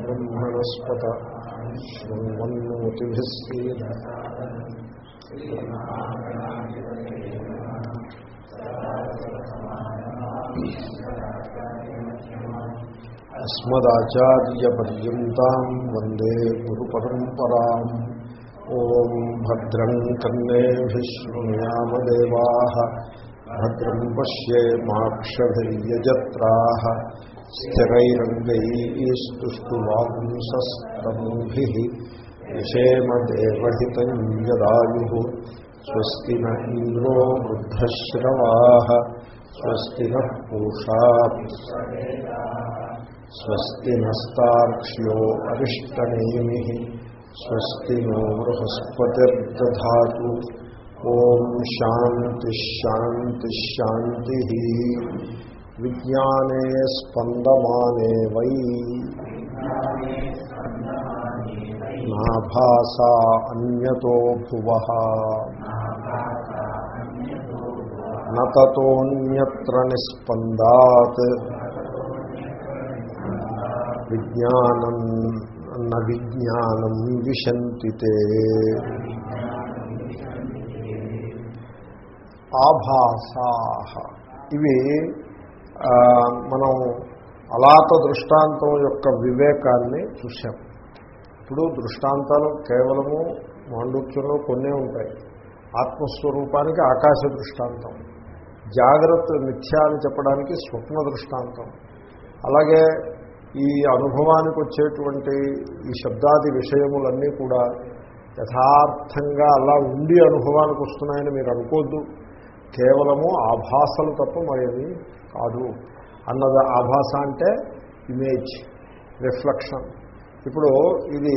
బ్రహ్మణస్పత శృణ్వన్నోతిభిస్సీద అస్మదాచార్యపర్యంతం వందే గురు పరంపరా ఓం భద్రం కన్నేభి శృణుయామదేవా భద్రం स्थिरैरङ्गैस्तुष्टुवांसस्तनूभिः विषेमदेवहितं यदायुः स्वस्ति न इन्द्रो वृद्धश्रवाः, स्वस्ति नः पूषा। स्वस्ति नस्तार्क्ष्यो अरिष्टनेमिः, स्वस्ति नो बृहस्पतिर्दधातु। విజ్ఞానే స్పందమానే వై. నాభాసా అన్యతో భువ. నతతోన్యత్ర నిస్పందాత్. విజ్ఞానం న విజ్ఞానం విశంతితే ఆభాసా. ఇవి మనం అలాత దృష్టాంతం యొక్క వివేకాన్ని చూసాం ఇప్పుడు దృష్టాంతాలు కేవలము మాండుక్యంలో కొన్నే ఉంటాయి. ఆత్మస్వరూపానికి ఆకాశ దృష్టాంతం జాగ్రత్త మిథ్యా అని చెప్పడానికి స్వప్న దృష్టాంతం. అలాగే ఈ అనుభవానికి వచ్చేటువంటి ఈ శబ్దాది విషయములన్నీ కూడా యథార్థంగా అలా ఉండి అనుభవానికి వస్తున్నాయని మీరు అనుకోద్దు. కేవలము ఆభాసలు తప్ప మరేమి కాదు. అన్నది ఆభాస అంటే ఇమేజ్ రిఫ్లెక్షన్ ఇప్పుడు ఇది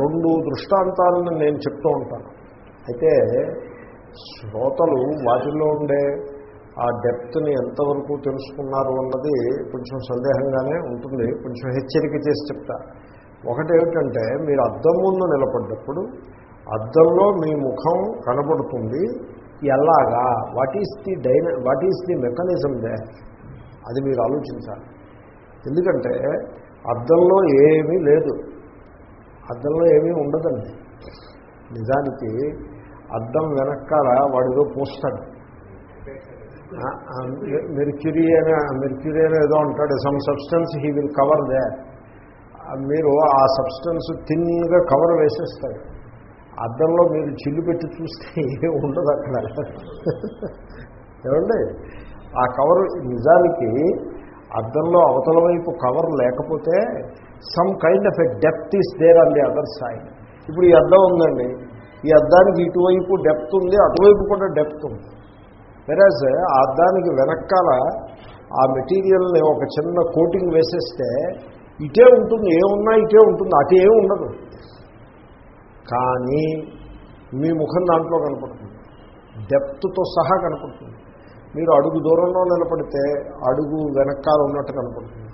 రెండు దృష్టాంతాలను నేను చెప్తూ ఉంటాను. అయితే శ్రోతలు వాటిల్లో ఉండే ఆ డెప్త్ని ఎంతవరకు తెలుసుకున్నారు అన్నది కొంచెం సందేహంగానే ఉంటుంది. కొంచెం హెచ్చరిక చేసి చెప్తా. ఒకటి ఏమిటంటే మీరు అద్దం ముందు నిలబడ్డప్పుడు అద్దంలో మీ ముఖం కనబడుతుంది. ఎలాగా? వాట్ ఈస్ ది డైన వాట్ ఈస్ ది మెకానిజం దే అది మీరు ఆలోచించాలి. ఎందుకంటే అద్దంలో ఏమీ లేదు. అద్దంలో ఏమీ ఉండదండి. నిజానికి అద్దం వెనకాల వాడిదో పూస్తాడు. మెర్క్యూరీ అనే మెర్క్యూరీ అనే ఏదో అంటాడు. Some substance he will cover they మీరు ఆ సబ్స్టెన్స్ థిన్గా కవర్ వేసేస్తాడు అద్దంలో మీరు చిల్లు పెట్టి చూస్తే ఉండదు అక్కడ. ఏమండి? ఆ కవర్ నిజానికి అద్దంలో అవతల వైపు కవర్ లేకపోతే some kind of a depth is there on the other side ఇప్పుడు ఈ అద్దం ఉందండి. ఈ అద్దానికి ఇటువైపు డెప్త్ ఉంది అటువైపు కూడా డెప్త్ ఉంది. వెరాజ్ ఆ అద్దానికి వెనకాల ఆ మెటీరియల్ని ఒక చిన్న కోటింగ్ వేసేస్తే ఇటే ఉంటుంది ఏమున్నా ఇటే ఉంటుంది అటు ఏమి ఉండదు. కానీ మీ ముఖం దాంట్లో కనపడుతుంది. డెప్త్తో సహా కనపడుతుంది. మీరు అడుగు దూరంలో నిలబడితే అడుగు వెనకాల ఉన్నట్టు కనపడుతుంది.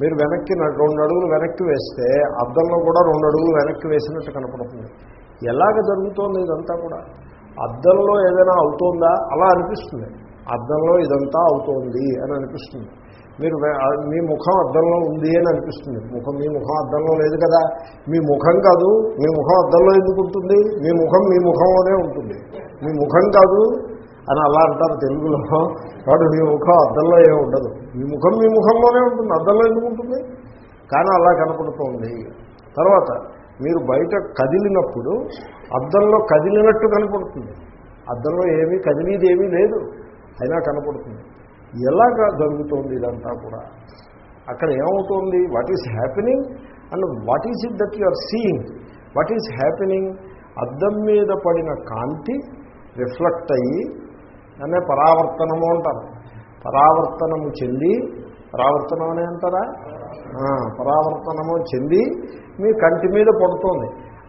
మీరు వెనక్కి రెండు అడుగులు వెనక్కి వేస్తే అద్దంలో కూడా రెండు అడుగులు వెనక్కి వేసినట్టు కనపడుతుంది. ఎలాగ జరుగుతోంది ఇదంతా కూడా? అద్దంలో ఏదైనా అవుతోందా? అలా అనిపిస్తుంది. అద్దంలో ఇదంతా అవుతోంది అని అనిపిస్తుంది. మీరు మీ ముఖం అద్దంలో ఉంది అని అనిపిస్తుంది. ముఖం మీ ముఖం అద్దంలో లేదు కదా. మీ ముఖం కాదు మీ ముఖం అద్దంలో ఎందుకు ఉంటుంది? మీ ముఖం మీ ముఖంలోనే ఉంటుంది. మీ ముఖం కాదు అని అలా అంటారు తెలుగులో. వాడు మీ ముఖం అద్దంలో ఏమి ఉండదు. మీ ముఖం మీ ముఖంలోనే ఉంటుంది. అద్దంలో ఎందుకు ఉంటుంది? కానీ అలా కనపడుతోంది. తర్వాత మీరు బయట కదిలినప్పుడు అద్దంలో కదిలినట్టు కనపడుతుంది. అద్దంలో ఏమీ కదిలీది ఏమీ లేదు. అయినా కనపడుతుంది. ఎలాగా జరుగుతోంది ఇదంతా కూడా? అక్కడ ఏమవుతోంది? What is happening and what is it that you are seeing what is happening అద్దం మీద పడిన కాంతి రిఫ్లెక్ట్ అయ్యి దాన్నే పరావర్తనము అంటారు. పరావర్తనము చెంది పరావర్తనం అనే అంటారా? పరావర్తనము చెంది మీ కంటి మీద పడుతోంది.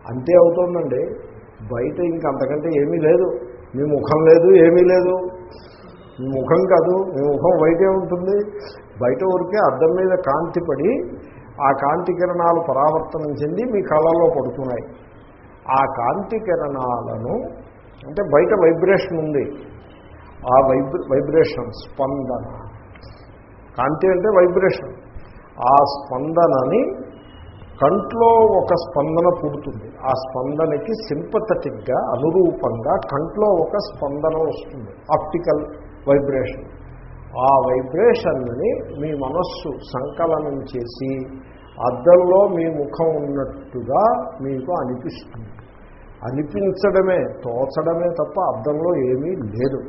అంతే అవుతోందండి. బయట ఇంకంతకంటే ఏమీ లేదు. మీ ముఖం లేదు ఏమీ లేదు. మీ ముఖం కాదు మీ ముఖం బయటే ఉంటుంది. బయట ఊరికే అద్దం మీద కాంతి పడి ఆ కాంతి కిరణాలు పరావర్తనం చెంది మీ కళలో పడుతున్నాయి. ఆ కాంతి కిరణాలను అంటే బయట వైబ్రేషన్ ఉంది. ఆ వైబ్ర వైబ్రేషన్ స్పందన. కాంతి అంటే వైబ్రేషన్. ఆ స్పందనని కంట్లో ఒక స్పందన పుడుతుంది. ఆ స్పందనకి సింపథటిక్గా అనురూపంగా కంట్లో ఒక స్పందన వస్తుంది. ఆప్టికల్ వైబ్రేషన్ ఆ వైబ్రేషన్ని మీ మనస్సు సంకలనం చేసి అద్దంలో మీ ముఖం ఉన్నట్టుగా మీకు అనిపిస్తుంది. అనిపించడమే తోచడమే తప్ప అద్దంలో ఏమీ లేదు.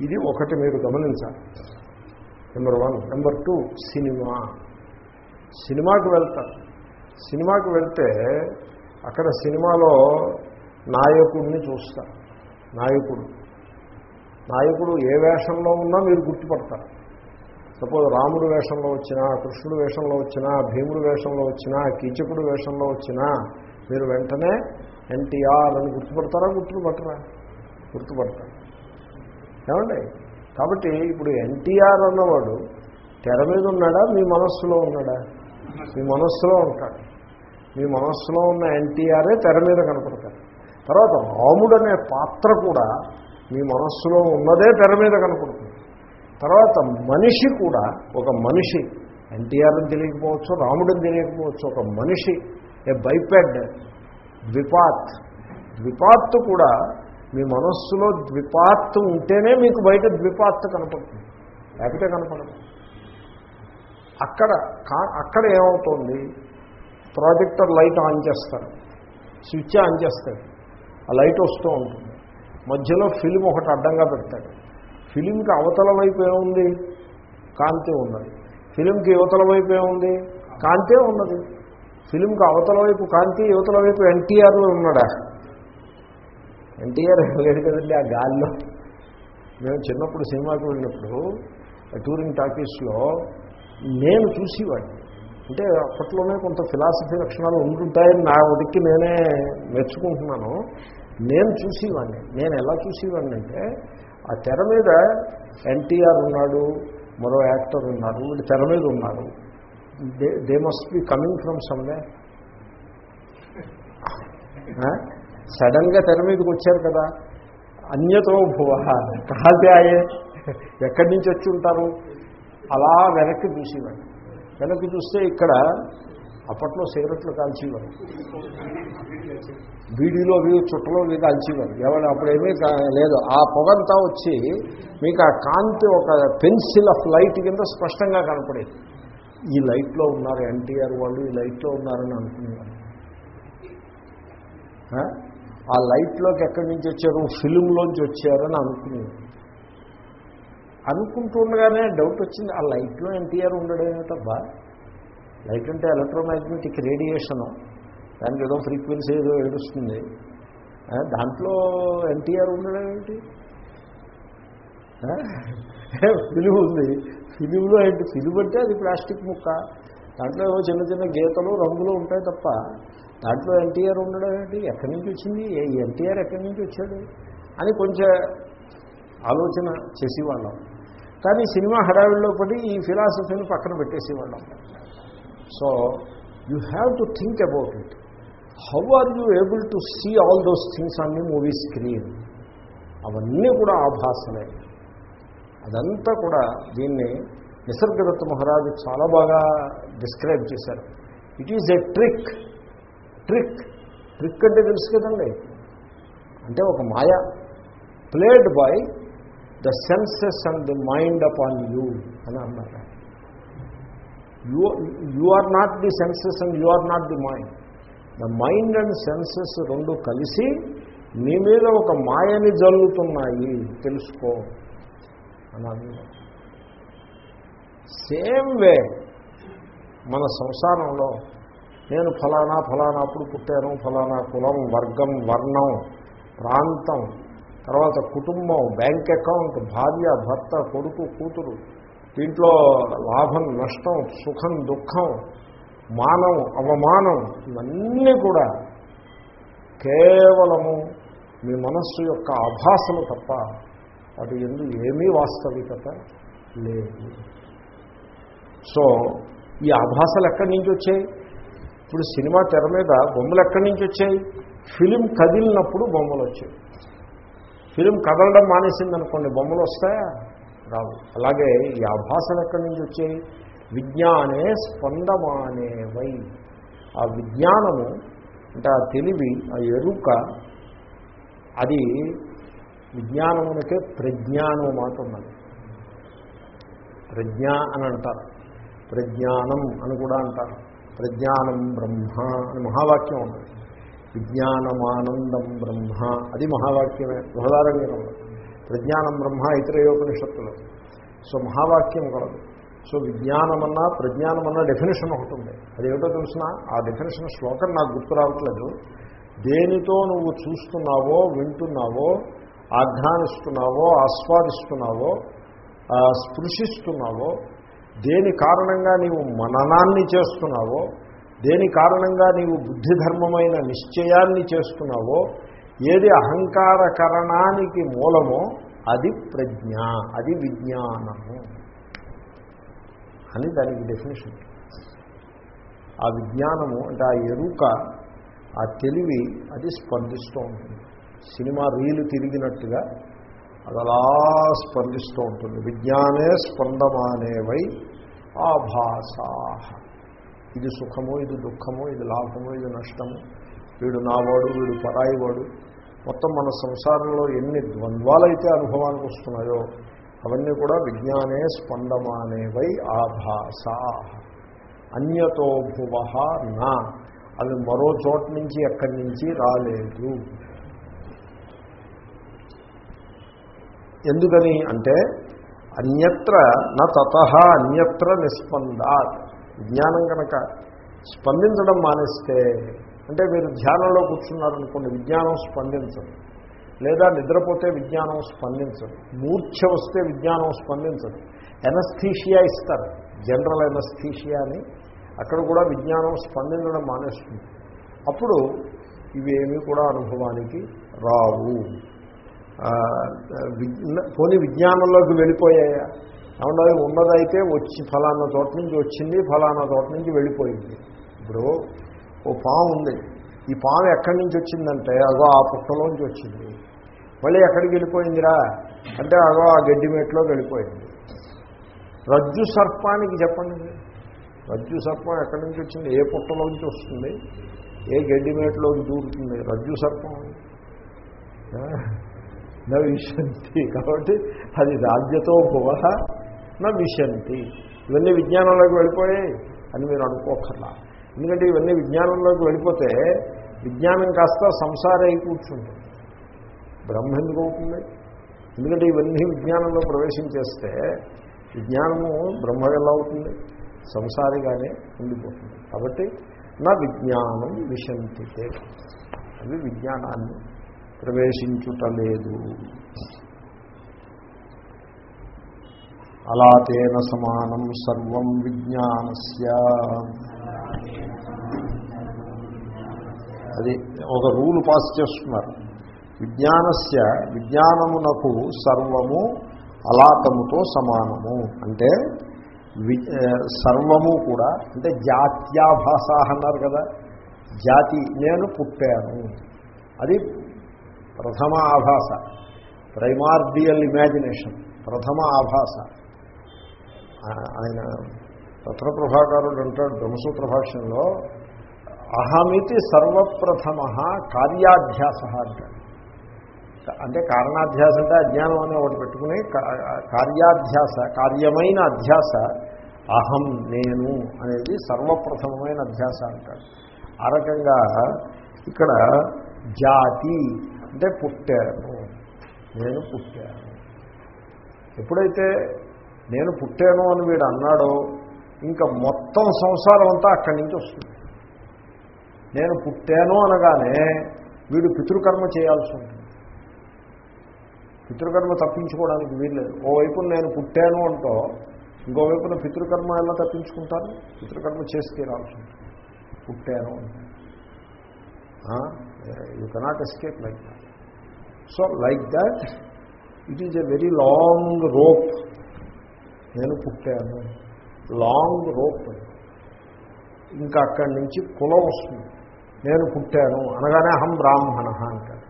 ఇది ఒకటి మీరు గమనించాలి. Number one number two cinema సినిమాకి వెళ్తారు. సినిమాకి వెళ్తే అక్కడ సినిమాలో నాయకుడిని చూస్తారు. నాయకుడు. నాయకుడు ఏ వేషంలో ఉన్నా మీరు గుర్తుపడతారు. సపోజ్ రాముడు వేషంలో వచ్చినా కృష్ణుడు వేషంలో వచ్చినా భీముడు వేషంలో వచ్చినా కీచకుడు వేషంలో వచ్చినా మీరు వెంటనే ఎన్టీఆర్ అని గుర్తుపడతారా గుర్తుపట్టరా గుర్తుపడతారు. ఏమండి? కాబట్టి ఇప్పుడు ఎన్టీఆర్ అన్నవాడు తెర మీద ఉన్నాడా? మీ మనస్సులో ఉన్నాడా? మీ మనస్సులో ఉంటాడు. మీ మనస్సులో ఉన్న ఎన్టీఆరే తెర మీద కనపడతాడు. తర్వాత రాముడు అనే పాత్ర కూడా మీ మనస్సులో ఉన్నదే తెర మీద కనపడుతుంది. తర్వాత మనిషి కూడా ఒక మనిషి ఎన్టీఆర్ అని తెలియకపోవచ్చు రాముడని తెలియకపోవచ్చు ఒక మనిషి ఏ బైపెడ్ ద్విపాత్. ద్విపాత్ కూడా మీ మనస్సులో ద్విపాత్ ఉంటేనే మీకు బయట ద్విపాత్ కనపడుతుంది. లేకపోతే కనపడదు. అక్కడ కా- అక్కడ ఏమవుతుంది? ప్రాజెక్టర్ లైట్ ఆన్ చేస్తారు. స్విచ్ ఆన్ చేస్తారు. ఆ లైట్ వస్తూ ఉంటుంది. మధ్యలో ఫిలిం ఒకటి అడ్డంగా పెడతాడు. ఫిలింకి అవతల వైపు ఏముంది? కాంతి ఉన్నది. ఫిలింకి యువతల వైపు ఏముంది? కాంతే ఉన్నది. ఫిలింకి అవతల వైపు కాంతి యువతల వైపు ఎన్టీఆర్ ఉన్నాడా? ఎన్టీఆర్ లేడు కదండి ఆ గాల్లో. మేము చిన్నప్పుడు సినిమాకి వెళ్ళినప్పుడు టూరింగ్ టాకీస్లో నేను చూసేవాడిని. అంటే అప్పట్లోనే కొంత ఫిలాసఫీ లక్షణాలు ఉంటుంటాయని నా ఉడికి నేనే మెచ్చుకుంటున్నాను. నేను చూసేవాడిని. నేను ఎలా చూసేవాడిని అంటే ఆ తెర మీద ఎన్టీఆర్ ఉన్నాడు మరో యాక్టర్ ఉన్నారు వీళ్ళు తెర మీద ఉన్నారు. They they must be coming from somewhere సడన్గా తెర మీదకి వచ్చారు కదా. అన్యతో భువ కాదే ఎక్కడి నుంచి వచ్చి ఉంటారు? అలా వెనక్కి చూసేవాడిని. వెనక్కి చూస్తే ఇక్కడ అప్పట్లో సిగరెట్లు కాల్చేవారు. బీడీలో అవి చుట్టలో అవి కాల్చేవారు. ఎవరు అప్పుడేమీ కా- లేదు. ఆ పొగంతా వచ్చి మీకు ఆ కాంతి ఒక పెన్సిల్ ఆఫ్ లైట్ కింద స్పష్టంగా కనపడేది. ఈ లైట్లో ఉన్నారు ఎన్టీఆర్ వాళ్ళు ఈ లైట్లో ఉన్నారని అనుకునేవారు. ఆ? లైట్లోకి ఎక్కడి నుంచి వచ్చారు? ఫిలింలోంచి వచ్చారని అనుకునేవారు. అనుకుంటుండగానే డౌట్ వచ్చింది. ఆ లైట్లో ఎన్టీఆర్ ఉండడమేటబ్బా లైట్ అంటే ఎలక్ట్రోమాగ్నెటిక్ రేడియేషను. దానికి ఏదో ఫ్రీక్వెన్సీ ఏదో ఏడుస్తుంది. దాంట్లో ఎన్టీఆర్ ఉండడం ఏంటి? ఫిలిం ఉంది. ఫిలింలో ఏంటి? ఫిలిం అంటే అది ప్లాస్టిక్ ముక్క. దాంట్లో ఏవో చిన్న చిన్న గీతలు రంగులు ఉంటాయి తప్ప దాంట్లో ఎన్టీఆర్ ఉండడం ఏంటి? ఎక్కడి నుంచి వచ్చింది? ఎన్టీఆర్ ఎక్కడి నుంచి వచ్చాడు? అని కొంచెం ఆలోచన చేసేవాళ్ళం. కానీ సినిమా హడావిడిలో పడి ఈ ఫిలాసఫీని పక్కన పెట్టేసేవాళ్ళం. So you have to think about it how are you able to see all those things on the movie screen అవన్నీ కూడా ఆభాసమే అదంతా కూడా దీన్ని నిసర్గదత్త మహారాజు చాలా బాగా డిస్క్రైబ్ చేశారు. It is a trick trick trick అంటే తెలుసు కదండి? అంటే ఒక మాయ. Played by the senses and the mind upon you అని అన్నారు you you are not the senses and you are not the mind. The mind and senses రెండు కలిసి మీ మీద ఒక మాయని జల్లుతున్నాయి. తెలుసుకో. అని సేమ్ వే మన సంసారంలో నేను ఫలానా ఫలానా అప్పుడు పుట్టాను ఫలానా కులం వర్గం వర్ణం ప్రాంతం తర్వాత కుటుంబం బ్యాంక్ అకౌంట్ భార్య భర్త కొడుకు కూతురు దీంట్లో లాభం నష్టం సుఖం దుఃఖం మానం అవమానం ఇవన్నీ కూడా కేవలము మీ మనస్సు యొక్క ఆభాసము తప్ప వాటి ఎందు ఏమీ వాస్తవికత లేదు. సో ఈ ఆభాసలు ఎక్కడి నుంచి వచ్చాయి? ఇప్పుడు సినిమా తెర మీద బొమ్మలు ఎక్కడి నుంచి వచ్చాయి? ఫిలిం కదిలినప్పుడు బొమ్మలు వచ్చాయి. ఫిలిం కదలడం మానేసింది అనుకోండి బొమ్మలు వస్తాయా? రావు. అలాగే ఈ ఆభాసలు ఎక్కడి నుంచి వచ్చాయి విజ్ఞానే స్పందమానేవై ఆ విజ్ఞానము అంటే ఆ తెలివి ఆ ఎరుక అది విజ్ఞానమునకే ప్రజ్ఞానం మాట ఉన్నది. ప్రజ్ఞ అని అంటారు. ప్రజ్ఞానం అని కూడా అంటారు. ప్రజ్ఞానం బ్రహ్మ అని మహావాక్యం ఉంటుంది విజ్ఞానమానందం బ్రహ్మ. అది మహావాక్యమే. బృహదారణ్యంలో ప్రజ్ఞానం బ్రహ్మ ఇతరయోపనిషత్తులు. సో మహావాక్యం కలదు సో విజ్ఞానమన్నా ప్రజ్ఞానమన్నా డెఫినేషన్ ఒకటి ఉంది. అదేమిటో తెలిసిన? ఆ డెఫినేషన్ శ్లోకం నాకు గుర్తు రావట్లేదు. దేనితో నువ్వు చూస్తున్నావో వింటున్నావో ఆఘ్రానిస్తున్నావో ఆస్వాదిస్తున్నావో స్పృశిస్తున్నావో దేని కారణంగా నీవు మననాన్ని చేస్తున్నావో దేని కారణంగా నీవు బుద్ధిధర్మమైన నిశ్చయాన్ని చేస్తున్నావో ఏది అహంకారకరణానికి మూలమో అది ప్రజ్ఞ అది విజ్ఞానము అని దానికి డెఫినేషన్ ఆ విజ్ఞానము అంటే ఆ ఎరుక ఆ తెలివి అది స్పందిస్తూ ఉంటుంది. సినిమా రీలు తిరిగినట్టుగా అది అలా స్పందిస్తూ ఉంటుంది. విజ్ఞానే స్పందమానేవై ఆభాసా. ఇది సుఖము ఇది దుఃఖము ఇది లాభము ఇది నష్టము. వీడు నావాడు వీడు పరాయి వాడు మొత్తం మన సంసారంలో ఎన్ని ద్వంద్వాలైతే అనుభవానికి వస్తున్నాయో అవన్నీ కూడా విజ్ఞానే స్పందమానేవై ఆభాసా. అన్యతో భువ నా. అవి మరో చోట నుంచి ఎక్కడి నుంచి రాలేదు. ఎందుకని అంటే అన్యత్ర నా తత అన్యత్ర నిస్పందాత్. విజ్ఞానం కనుక స్పందించడం మానేస్తే అంటే మీరు ధ్యానంలో కూర్చున్నారనుకోండి విజ్ఞానం స్పందించదు. లేదా నిద్రపోతే విజ్ఞానం స్పందించదు. మూర్ఛ వస్తే విజ్ఞానం స్పందించదు. ఎనస్థీషియా ఇస్తారు. జనరల్ ఎనస్థీషియా అని. అక్కడ కూడా విజ్ఞానం స్పందించడం మానేస్తుంది. అప్పుడు ఇవేమీ కూడా అనుభవానికి రావు. కొన్ని పోనీ విజ్ఞానంలోకి వెళ్ళిపోయాయా? ఏమన్నా ఉన్నదైతే వచ్చి ఫలానా చోట నుంచి వచ్చింది ఫలానా చోట నుంచి వెళ్ళిపోయింది. ఇప్పుడు ఓ పాము ఉంది. ఈ పాము ఎక్కడి నుంచి వచ్చిందంటే అగో ఆ పుట్టలోంచి వచ్చింది. మళ్ళీ ఎక్కడికి వెళ్ళిపోయిందిరా? అంటే అగో ఆ గడ్డి మేట్లోకి వెళ్ళిపోయింది. రజ్జు సర్పానికి చెప్పండి. రజ్జు సర్పం ఎక్కడి నుంచి వచ్చింది? ఏ పుట్టలోంచి వస్తుంది? ఏ గడ్డి మేట్లోకి దూరుతుంది? రజ్జు సర్పం. నా విశంతి. కాబట్టి అది రాజ్యతో భువ నా విశంతి. ఇవన్నీ విజ్ఞానంలోకి వెళ్ళిపోయాయి అని మీరు అనుకోకర్లా ఎందుకంటే ఇవన్నీ విజ్ఞానంలోకి వెళ్ళిపోతే విజ్ఞానం కాస్త సంసార అయి కూర్చుంటుంది బ్రహ్మ ఎందుకు అవుతుంది? ఎందుకంటే ఇవన్నీ విజ్ఞానంలో ప్రవేశించేస్తే విజ్ఞానము బ్రహ్మ ఎలా అవుతుంది? సంసారిగానే ఉండిపోతుంది. కాబట్టి నా విజ్ఞానం విశంతితే. అవి విజ్ఞానాన్ని ప్రవేశించుటలేదు. అలా తేన సమానం సర్వం విజ్ఞానస్య. అది ఒక రూల్ పాస్ చేస్తున్నారు. విజ్ఞానస్య విజ్ఞానమునకు సర్వము అలాతముతో సమానము. అంటే వి సర్వము కూడా అంటే జాత్యాభాష అన్నారు కదా జాతి నేను పుట్టాను. అది ప్రథమ ఆభాస ప్రైమార్డియల్ ఇమాజినేషన్ ప్రథమ ఆభాస. ఆయన రత్నప్రభాకారుడు అంటాడు బ్రహ్మసూత్ర భాష్యంలో అహమితి సర్వప్రథమ కార్యాధ్యాస అంటాడు. అంటే కారణాధ్యాస అంటే అజ్ఞానం అనే ఒకటి పెట్టుకుని కార్యాధ్యాస కార్యమైన అధ్యాస అహం నేను అనేది సర్వప్రథమమైన అధ్యాస అంటాడు. ఆ రకంగా ఇక్కడ జాతి అంటే పుట్టాను నేను పుట్టాను. ఎప్పుడైతే నేను పుట్టాను అని వీడు అన్నాడో ఇంకా మొత్తం సంసారం అంతా అక్కడి నుంచి వస్తుంది. నేను పుట్టాను అనగానే వీడు పితృకర్మ చేయాల్సి ఉంటుంది. పితృకర్మ తప్పించుకోవడానికి వీల్లేదు. ఓవైపున నేను పుట్టాను అంటూ ఇంకోవైపున పితృకర్మ ఎలా తప్పించుకుంటాను పితృకర్మ చేసి తీరాల్సి ఉంటుంది. పుట్టాను you cannot escape like that so like that it is a very long rope నేను పుట్టాను. లాంగ్ రోప్ ఇంకా అక్కడి నుంచి కులం వస్తుంది. నేను పుట్టాను అనగానే అహం బ్రాహ్మణ అంటాడు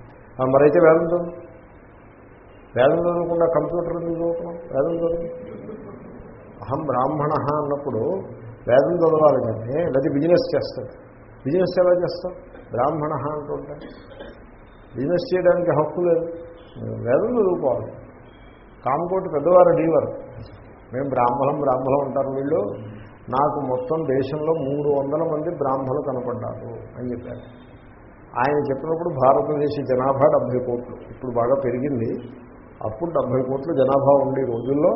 మరైతే వేదం చదువు. వేదం చదవకుండా కంప్యూటర్ ఎందుకు చదువుతున్నాం వేదం చదువు. అహం బ్రాహ్మణ అన్నప్పుడు వేదం చదవాలి కానీ లేదా బిజినెస్ చేస్తాడు. బిజినెస్ ఎలా చేస్తాం బ్రాహ్మణ అంటుంటా బిజినెస్ చేయడానికి హక్కు లేదు. వేదం చదువుకోవాలి. కామకోటి పెద్దవారు డీవర్. మేము బ్రాహ్మణం బ్రాహ్మణం ఉంటారు వీళ్ళు. నాకు మొత్తం దేశంలో మూడు వందల మంది బ్రాహ్మణులు కనపడ్డారు అని చెప్పారు. ఆయన చెప్పినప్పుడు భారతదేశ జనాభా డెబ్భై కోట్లు. ఇప్పుడు బాగా పెరిగింది. అప్పుడు డెబ్భై కోట్ల జనాభా ఉండే రోజుల్లో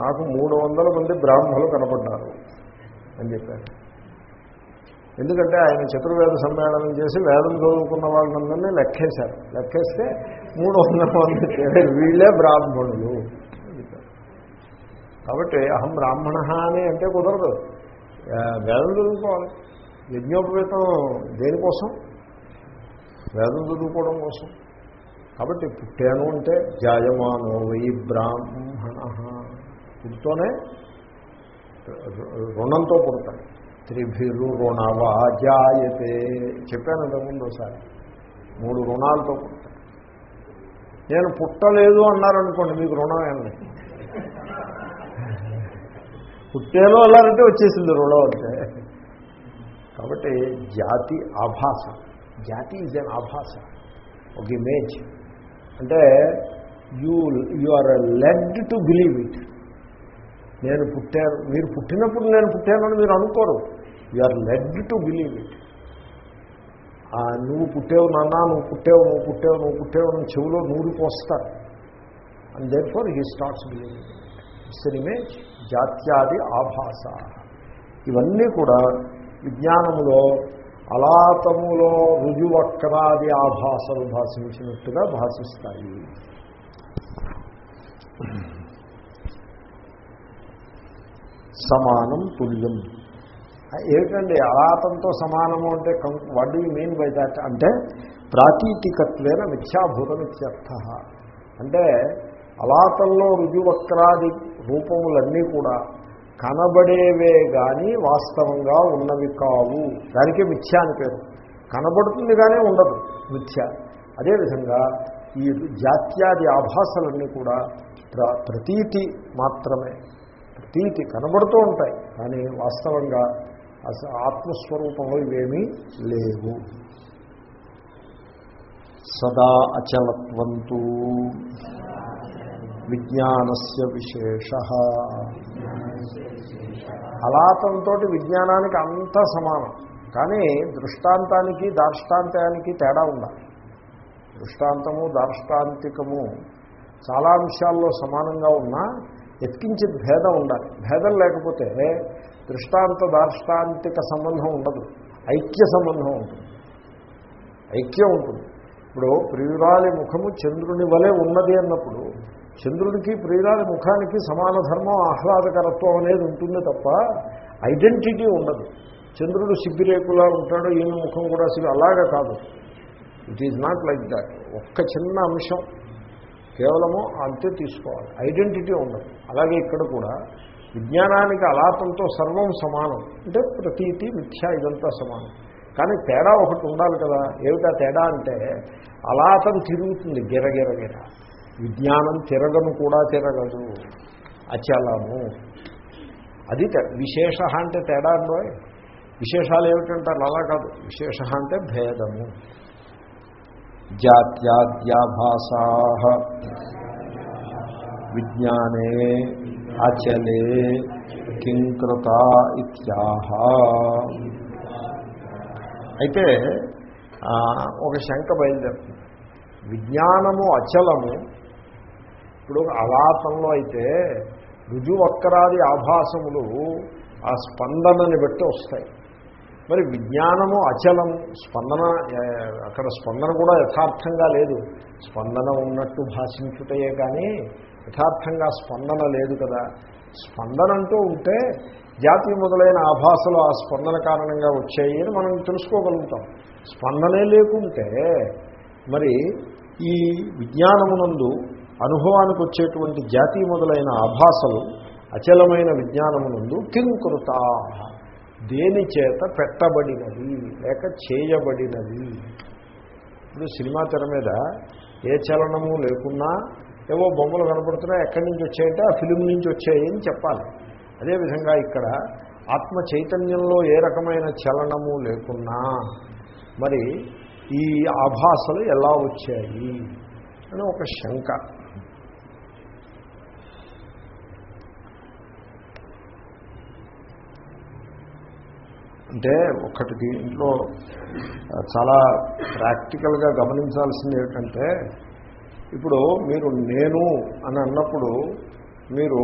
నాకు మూడు వందల మంది బ్రాహ్మణులు కనపడ్డారు అని చెప్పారు. ఎందుకంటే ఆయన చతుర్వేద సమ్మేళనం చేసి వేదం చదువుకున్న వాళ్ళందరినీ లెక్కేశారు. లెక్కేస్తే మూడు వందల మంది. వీళ్ళే బ్రాహ్మణులు. కాబట్టి అహం బ్రాహ్మణ అని అంటే కుదరదు. వేదం చదువుకోవాలి. యజ్ఞోపవేతం దేనికోసం? వేదం చదువుకోవడం కోసం. కాబట్టి పుట్టాను అంటే జాయమానో వై బ్రాహ్మణ. పుట్టుతోనే రుణంతో పుడతాడు. త్రిభిరు రుణవా జాయతే చెప్పాను ఇంతకుముందు ఒకసారి. మూడు రుణాలతో పుడతాడు. నేను పుట్టలేదు అన్నారనుకోండి మీకు రుణం ఏంటి పుట్టేలో అన్నారంటే వచ్చేసింది రుణం అంటే. కాబట్టి జాతి ఆభాస. జాతి ఈజ్ అన్ ఆభాస ఒక ఇమేజ్ అంటే you you are led to believe it నేను పుట్టాను మీరు పుట్టినప్పుడు నేను పుట్టానని మీరు అనుకోరు. You are led to believe it నువ్వు పుట్టేవు నాన్న నువ్వు పుట్టేవు నువ్వు పుట్టేవు నువ్వు పుట్టేవు నువ్వు చెవులో నూరు పోస్తారు. And therefore he starts believing it's జాత్యాది ఆభాస. ఇవన్నీ కూడా విజ్ఞానములో అలాతములో రుజువక్రాది ఆభాసలు భాషించినట్టుగా భాషిస్తాయి. సమానం తుల్యం. ఏమిటండి అలాతంతో సమానము అంటే what do mean by that అంటే ప్రాతీతికత్వేన మిథ్యాభూతమిత్యర్థ. అంటే అలాతంలో రుజువక్రాది రూపములన్నీ కూడా కనబడేవే కానీ వాస్తవంగా ఉన్నవి కావు. దానికే మిథ్య అని పేరు. కనబడుతుంది కానీ ఉండదు మిథ్య. అదేవిధంగా ఈ జాత్యాది ఆభాసలన్నీ కూడా ప్ర ప్రతీతి మాత్రమే. ప్రతీతి కనబడుతూ ఉంటాయి. కానీ వాస్తవంగా అస- ఆత్మస్వరూపంలో ఇవేమీ లేవు. సదా అచలత్వంతు. విజ్ఞానస్య విశేష. అలాతంతో విజ్ఞానానికి అంతా సమానం. కానీ దృష్టాంతానికి దార్ష్టాంతానికి తేడా ఉండాలి. దృష్టాంతము దార్ష్టాంతికము చాలా అంశాల్లో సమానంగా ఉన్నా ఎత్కించి భేదం ఉండాలి. భేదం లేకపోతే దృష్టాంత దార్ష్టాంతిక సంబంధం ఉండదు. ఐక్య సంబంధం ఉంటుంది. ఐక్యం ఉంటుంది. ఇప్పుడు ప్రియురాలి ముఖము చంద్రుని వలె ఉన్నది అన్నప్పుడు చంద్రుడికి ప్రియురాలి ముఖానికి సమాన ధర్మం ఆహ్లాదకరత్వం అనేది ఉంటుంది తప్ప ఐడెంటిటీ ఉండదు. చంద్రుడు సిగ్గిరేకులా ఉంటాడు ఈమె ముఖం కూడా సిగ్గు అలాగా కాదు. It is not like that ఒక్క చిన్న అంశం కేవలము అంతే తీసుకోవాలి. ఐడెంటిటీ ఉండదు. అలాగే ఇక్కడ కూడా విజ్ఞానానికి అలాపంతో సర్వం సమానం. అంటే ప్రతీతి మిథ్య ఇదంతా సమానం. కానీ తేడా ఒకటి ఉండాలి కదా. ఏమిటా తేడా అంటే అలాతం తిరుగుతుంది గిరగిరగిర విజ్ఞానం తిరగను కూడా తిరగదు. అచలము. అది విశేష అంటే తేడా అండో విశేషాలు ఏమిటంటారు? అలా కాదు. విశేష అంటే భేదము. జాత్యాద్యాభాసా. విజ్ఞానే అచలే కింకృత ఇత్యాహ. అయితే ఒక శంక బయలుదేరుతుంది. విజ్ఞానము అచలము ఇప్పుడు అలాతంలో అయితే రుజువక్కరాది ఆభాసములు ఆ స్పందనని బట్టి వస్తాయి. మరి విజ్ఞానము అచలము స్పందన అక్కడ స్పందన కూడా యథార్థంగా లేదు. స్పందన ఉన్నట్టు భాషించుటయే కానీ యథార్థంగా స్పందన లేదు కదా. స్పందన అంటూ ఉంటే జాతి మొదలైన ఆభాసలు ఆ స్పందన కారణంగా వచ్చాయి అని మనం తెలుసుకోగలుగుతాం. స్పందనే లేకుంటే మరి ఈ విజ్ఞానమునందు అనుభవానికి వచ్చేటువంటి జాతి మొదలైన ఆభాసలు అచలమైన విజ్ఞానమునందు కింకృతా. దేని చేత పెట్టబడినది లేక చేయబడినది. ఇప్పుడు సినిమా తెర మీద ఏ చలనము లేకున్నా ఏవో బొమ్మలు కనపడుతున్నాయి ఎక్కడి నుంచి వచ్చాయంటే ఆ ఫిలిం నుంచి వచ్చాయి అని చెప్పాలి. అదేవిధంగా ఇక్కడ ఆత్మ చైతన్యంలో ఏ రకమైన చలనము లేకున్నా మరి ఈ ఆభాసలు ఎలా వచ్చాయి అని ఒక శంక. అంటే ఒకటి దీంట్లో చాలా ప్రాక్టికల్గా గమనించాల్సింది ఏంటంటే ఇప్పుడు మీరు నేను అని అన్నప్పుడు మీరు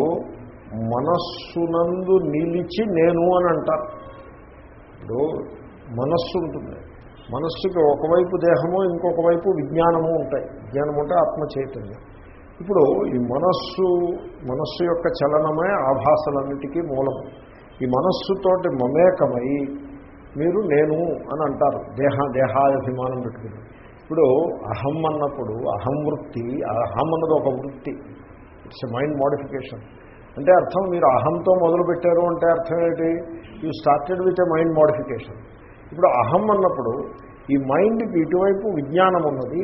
మనస్సునందు నిలిచి నేను అని అంటారు. ఇప్పుడు మనస్సు ఉంటుంది. మనస్సుకి ఒకవైపు దేహము ఇంకొక వైపు విజ్ఞానము ఉంటాయి. విజ్ఞానం అంటే ఆత్మ చైతన్యం ఇప్పుడు ఈ మనస్సు మనస్సు యొక్క చలనమే ఆభాసలన్నిటికీ మూలము. ఈ మనస్సుతోటి మమేకమై మీరు నేను అని అంటారు. దేహ దేహాభిమానం పెట్టుకుని. ఇప్పుడు అహం అన్నప్పుడు అహం వృత్తి అహం అన్నది ఒక వృత్తి. ఇట్స్ మైండ్ మోడిఫికేషన్ అంటే అర్థం మీరు అహంతో మొదలుపెట్టారు అంటే అర్థం ఏంటి? You started with a mind modification ఇప్పుడు అహం అన్నప్పుడు ఈ మైండ్కి ఇటువైపు విజ్ఞానం ఉన్నది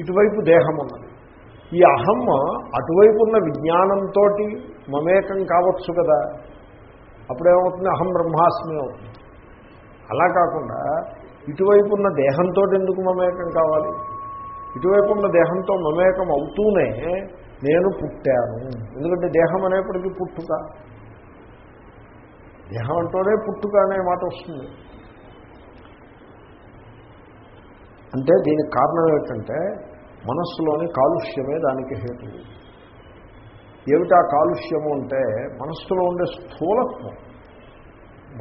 ఇటువైపు దేహం ఉన్నది. ఈ అహమ్మ అటువైపు ఉన్న విజ్ఞానంతో మమేకం కావచ్చు కదా? అప్పుడేమవుతుంది? అహం బ్రహ్మాస్మి అవుతుంది. అలా కాకుండా ఇటువైపు ఉన్న దేహంతో ఎందుకు మమేకం కావాలి? ఇటువైపు ఉన్న దేహంతో మమేకం అవుతూనే నేను పుట్టాను. ఎందుకంటే దేహం అనేప్పటికీ పుట్టుక. దేహం అంటూనే పుట్టుక అనే మాట వస్తుంది. అంటే దీనికి కారణం ఏంటంటే మనస్సులోని కాలుష్యమే దానికి హేతు ఏమిటా కాలుష్యము అంటే మనస్సులో ఉండే స్థూలత్వం.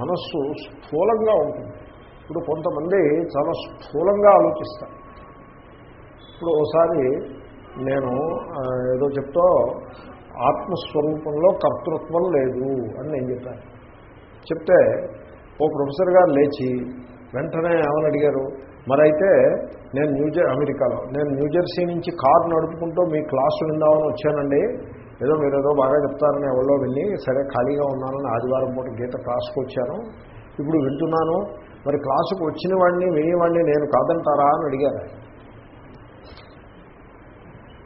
మనస్సు స్థూలంగా ఉంటుంది. ఇప్పుడు కొంతమంది చాలా స్థూలంగా ఆలోచిస్తారు. ఇప్పుడు ఒకసారి నేను ఏదో చెప్తా ఆత్మస్వరూపంలో కర్తృత్వం లేదు అని నేను చెప్పాను. చెప్తే ఓ ప్రొఫెసర్ గారు లేచి వెంటనే ఏమని అడిగారు? మరైతే నేను న్యూజర్ అమెరికాలో నేను న్యూజెర్సీ నుంచి కారు నడుపుకుంటూ మీ క్లాసు విందామని వచ్చానండి. ఏదో మీరు ఏదో బాగా చెప్తారని ఎవరో వెళ్ళి సరే ఖాళీగా ఉన్నానని ఆదివారం పూట గీత క్లాస్కి వచ్చాను. ఇప్పుడు వింటున్నాను. మరి క్లాసుకు వచ్చిన వాడిని వినేవాడిని నేను కాదంటారా అని అడిగారు.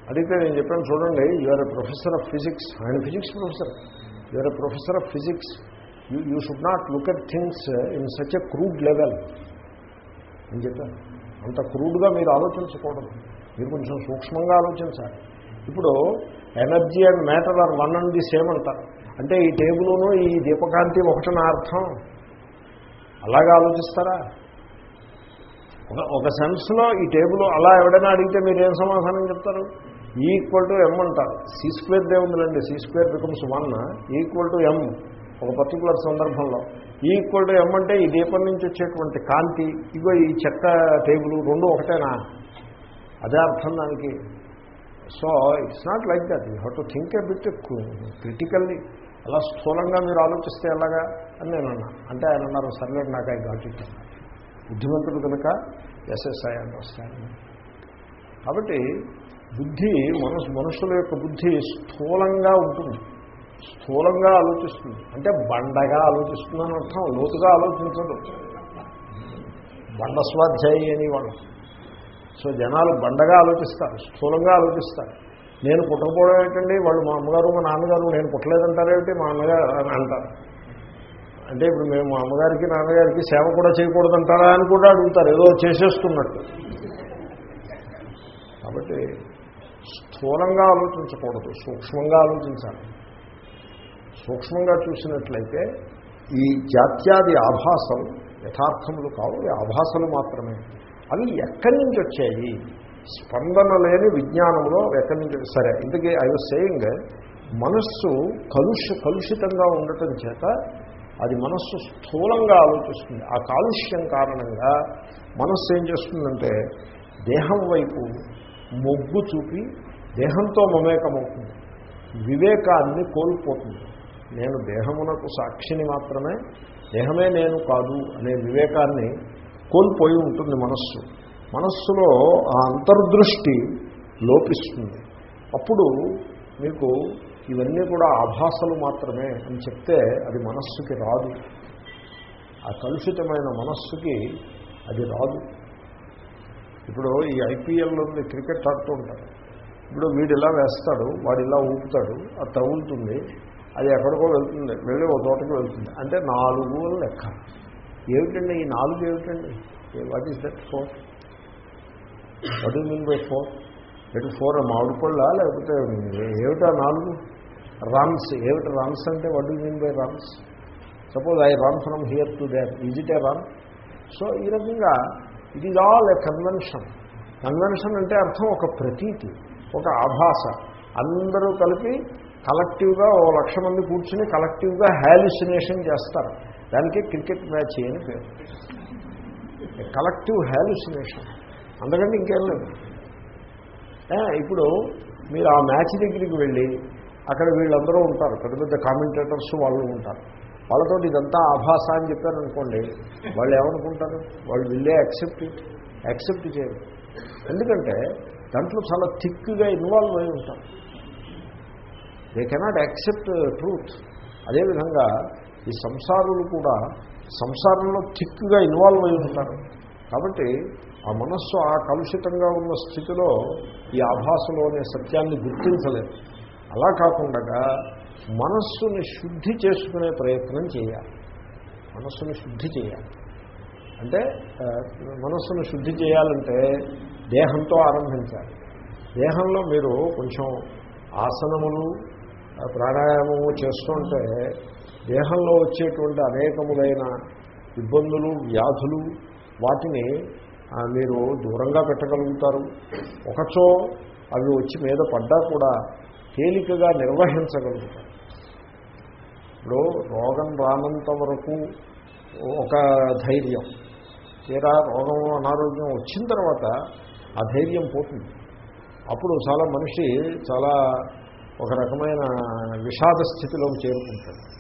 అడిగితే నేను చెప్పాను చూడండి you're a professor of physics ఆయన physics professor you're a professor of physics you you should not look at things in such a crude level అని చెప్పాను అంత క్రూడ్గా మీరు ఆలోచించకూడదు. మీరు కొంచెం సూక్ష్మంగా ఆలోచించాలి. ఇప్పుడు energy and matter are one and the same అంటారు అంటే ఈ టేబుల్ను ఈ దీపకాంతి ఒకటన అర్థం. అలాగా ఆలోచిస్తారా? ఒక ఒక సెన్స్లో ఈ టేబుల్ అలా ఎవడైనా అడిగితే మీరు ఏం సమాధానం చెప్తారు? ఈక్వల్ టు ఎం అంటారు. సి స్క్వేర్ దే ఉందండి C square becomes one equal to M ఒక పర్టికులర్ సందర్భంలో. ఈక్వల్ టు ఎం అంటే ఈ దీపం నుంచి వచ్చేటువంటి కాంతి. ఇగో ఈ చెక్క టేబుల్ రెండు ఒకటేనా? అదే అర్థం దానికి. So it's not like that you have to think a bit critically అలా స్థూలంగా మీరు ఆలోచిస్తే ఎలాగా? అని నేను అన్నా. అంటే ఆయన అన్నారు సర్లే నాకు ఆయన గాట్ బుద్ధిమంతుడు కనుక ఎస్ఎస్ఐ అండర్స్టాండింగ్ కాబట్టి బుద్ధి మనసు మనుషుల యొక్క బుద్ధి స్థూలంగా ఉంటుంది. స్థూలంగా ఆలోచిస్తుంది. అంటే బండగా ఆలోచిస్తుందని అర్థం లోతుగా ఆలోచించదు. బండ స్వాధ్యాయి అని వాళ్ళు. సో జనాలు బండగా ఆలోచిస్తారు స్థూలంగా ఆలోచిస్తారు. నేను పుట్టకపోవడం ఏంటండి? వాళ్ళు మా అమ్మగారు మా నాన్నగారు నేను పుట్టలేదంటారేమిటి మా అన్నగారు అని అంటారు. అంటే ఇప్పుడు మేము మా అమ్మగారికి నాన్నగారికి సేవ కూడా చేయకూడదంటారా అని కూడా అడుగుతారు. ఏదో చేసేస్తున్నట్టు. కాబట్టి స్థూలంగా ఆలోచించకూడదు సూక్ష్మంగా ఆలోచించాలి. సూక్ష్మంగా చూసినట్లయితే ఈ జాత్యాది ఆభాసం యథార్థములు కావు ఆభాసలు మాత్రమే. అవి ఎక్కడి నుంచి వచ్చాయి? స్పందన లేని విజ్ఞానంలో ఎక్కడి నుంచి సరే ఇంతకీ ఐ వాజ్ సేయింగ్ మనస్సు కలుష కలుషితంగా ఉండటం చేత అది మనస్సు స్థూలంగా ఆలోచిస్తుంది. ఆ కాలుష్యం కారణంగా మనస్సు ఏం చేస్తుందంటే దేహం వైపు మొగ్గు చూపి దేహంతో మమేకమవుతుంది. వివేకాన్ని కోల్పోతుంది. నేను దేహమునకు సాక్షిని మాత్రమే దేహమే నేను కాదు అనే వివేకాన్ని కోల్పోయి ఉంటుంది మనస్సు. మనస్సులో ఆ అంతర్దృష్టి లోపిస్తుంది. అప్పుడు మీకు ఇవన్నీ కూడా ఆభాసలు మాత్రమే అని చెప్తే అది మనస్సుకి రాదు. ఆ కలుషితమైన మనస్సుకి అది రాదు. ఇప్పుడు ఈ ఐపీఎల్ ఉంది క్రికెట్ ఆడుతూ ఉంటారు. ఇప్పుడు వీడు ఇలా వేస్తాడు వాడు ఇలా ఊపుతాడు అది తగులుతుంది అది ఎక్కడికో వెళ్తుంది వెళ్ళి ఒక తోటకి వెళ్తుంది. అంటే నాలుగు లెక్క. ఏమిటండి ఈ నాలుగు ఏమిటండి? What is that four what is mean by four ఎటు ఫోర్ మామిడి పళ్ళ లేకపోతే ఏమిటా నాలుగు? రామ్స్ ఏమిటి రామ్స్ అంటే what is mean by rams suppose I run from here to there is it a run so ఈ రకంగా it is all a convention convention అంటే అర్థం ఒక ప్రతీతి ఒక ఆభాస. అందరూ కలిపి కలెక్టివ్గా ఓ లక్ష మంది కూర్చుని కలెక్టివ్గా హాలిసినేషన్ చేస్తారు. దానికి క్రికెట్ మ్యాచ్ అని పేరు కలెక్టివ్ హ్యాలుసినేషన్ అందుకంటే ఇంకేం లేదు. ఇప్పుడు మీరు ఆ మ్యాచ్ దగ్గరికి వెళ్ళి అక్కడ వీళ్ళందరూ ఉంటారు. పెద్ద పెద్ద కామెంటేటర్స్ వాళ్ళు ఉంటారు. వాళ్ళతో ఇదంతా ఆభాస అని చెప్పారనుకోండి వాళ్ళు ఏమనుకుంటారు? వాళ్ళు వీళ్ళే యాక్సెప్ట్ యాక్సెప్ట్ చేయరు. ఎందుకంటే దాంట్లో చాలా థిక్గా ఇన్వాల్వ్ అయి ఉంటారు. దే కెనాట్ యాక్సెప్ట్ ట్రూత్ అదేవిధంగా ఈ సంసారులు కూడా సంసారంలో థిక్గా ఇన్వాల్వ్ అయి ఉంటారు. కాబట్టి ఆ మనస్సు ఆ కలుషితంగా ఉన్న స్థితిలో ఈ ఆభాసలో అనే సత్యాన్ని గుర్తించలేదు అలా కాకుండా మనస్సుని శుద్ధి చేసుకునే ప్రయత్నం చేయాలి. మనస్సును శుద్ధి చేయాలి. అంటే మనస్సును శుద్ధి చేయాలంటే దేహంతో ఆరంభించాలి. దేహంలో మీరు కొంచెం ఆసనములు ప్రాణాయామము చేస్తుంటే దేహంలో వచ్చేటువంటి అనేకములైన ఇబ్బందులు వ్యాధులు వాటిని మీరు దూరంగా పెట్టగలుగుతారు. ఒకచో అవి వచ్చి మీద పడ్డా కూడా తేలికగా నిర్వహించగలుగుతారు. ఇప్పుడు రోగం రానంత వరకు ఒక ధైర్యం. తీరా రోగం అనారోగ్యం వచ్చిన తర్వాత ఆ ధైర్యం పోతుంది. అప్పుడు చాలా మనిషి చాలా ఒక రకమైన విషాద స్థితిలోకి చేరుకుంటాడు.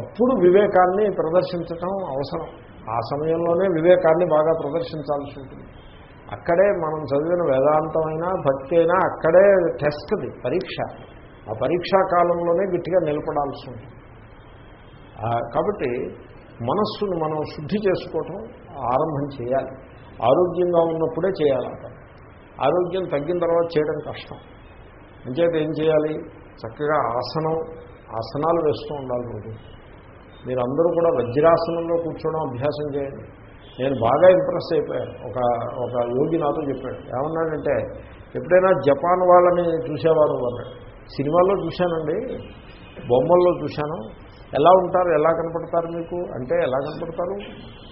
అప్పుడు వివేకాన్ని ప్రదర్శించటం అవసరం. ఆ సమయంలోనే వివేకాన్ని బాగా ప్రదర్శించాల్సి ఉంటుంది. అక్కడే మనం చదివిన వేదాంతమైనా భక్తి అయినా అక్కడే టెస్ట్ది పరీక్ష. ఆ పరీక్షా కాలంలోనే గట్టిగా నిలబడాల్సి ఉంటుంది. కాబట్టి మనస్సును మనం శుద్ధి చేసుకోవటం ఆరంభం చేయాలి. ఆరోగ్యంగా ఉన్నప్పుడే చేయాలి ఆరోగ్యం తగ్గిన తర్వాత చేయడం కష్టం. అంచేత ఏం చేయాలి? చక్కగా ఆసనం ఆసనాలు వేస్తూ ఉండాలి రోజు. మీరు అందరూ కూడా వజ్రాసనంలో కూర్చోవడం అభ్యాసం చేయండి. నేను బాగా ఇంప్రెస్ అయిపోయాను. ఒక ఒక యోగి నాతో చెప్పాడు. ఏమన్నాడంటే ఎప్పుడైనా జపాన్ వాళ్ళని చూసేవారు అన్నాడు సినిమాల్లో చూశానండి. బొమ్మల్లో చూశాను. ఎలా ఉంటారు? ఎలా కనపడతారు మీకు? అంటే ఎలా కనపడతారు?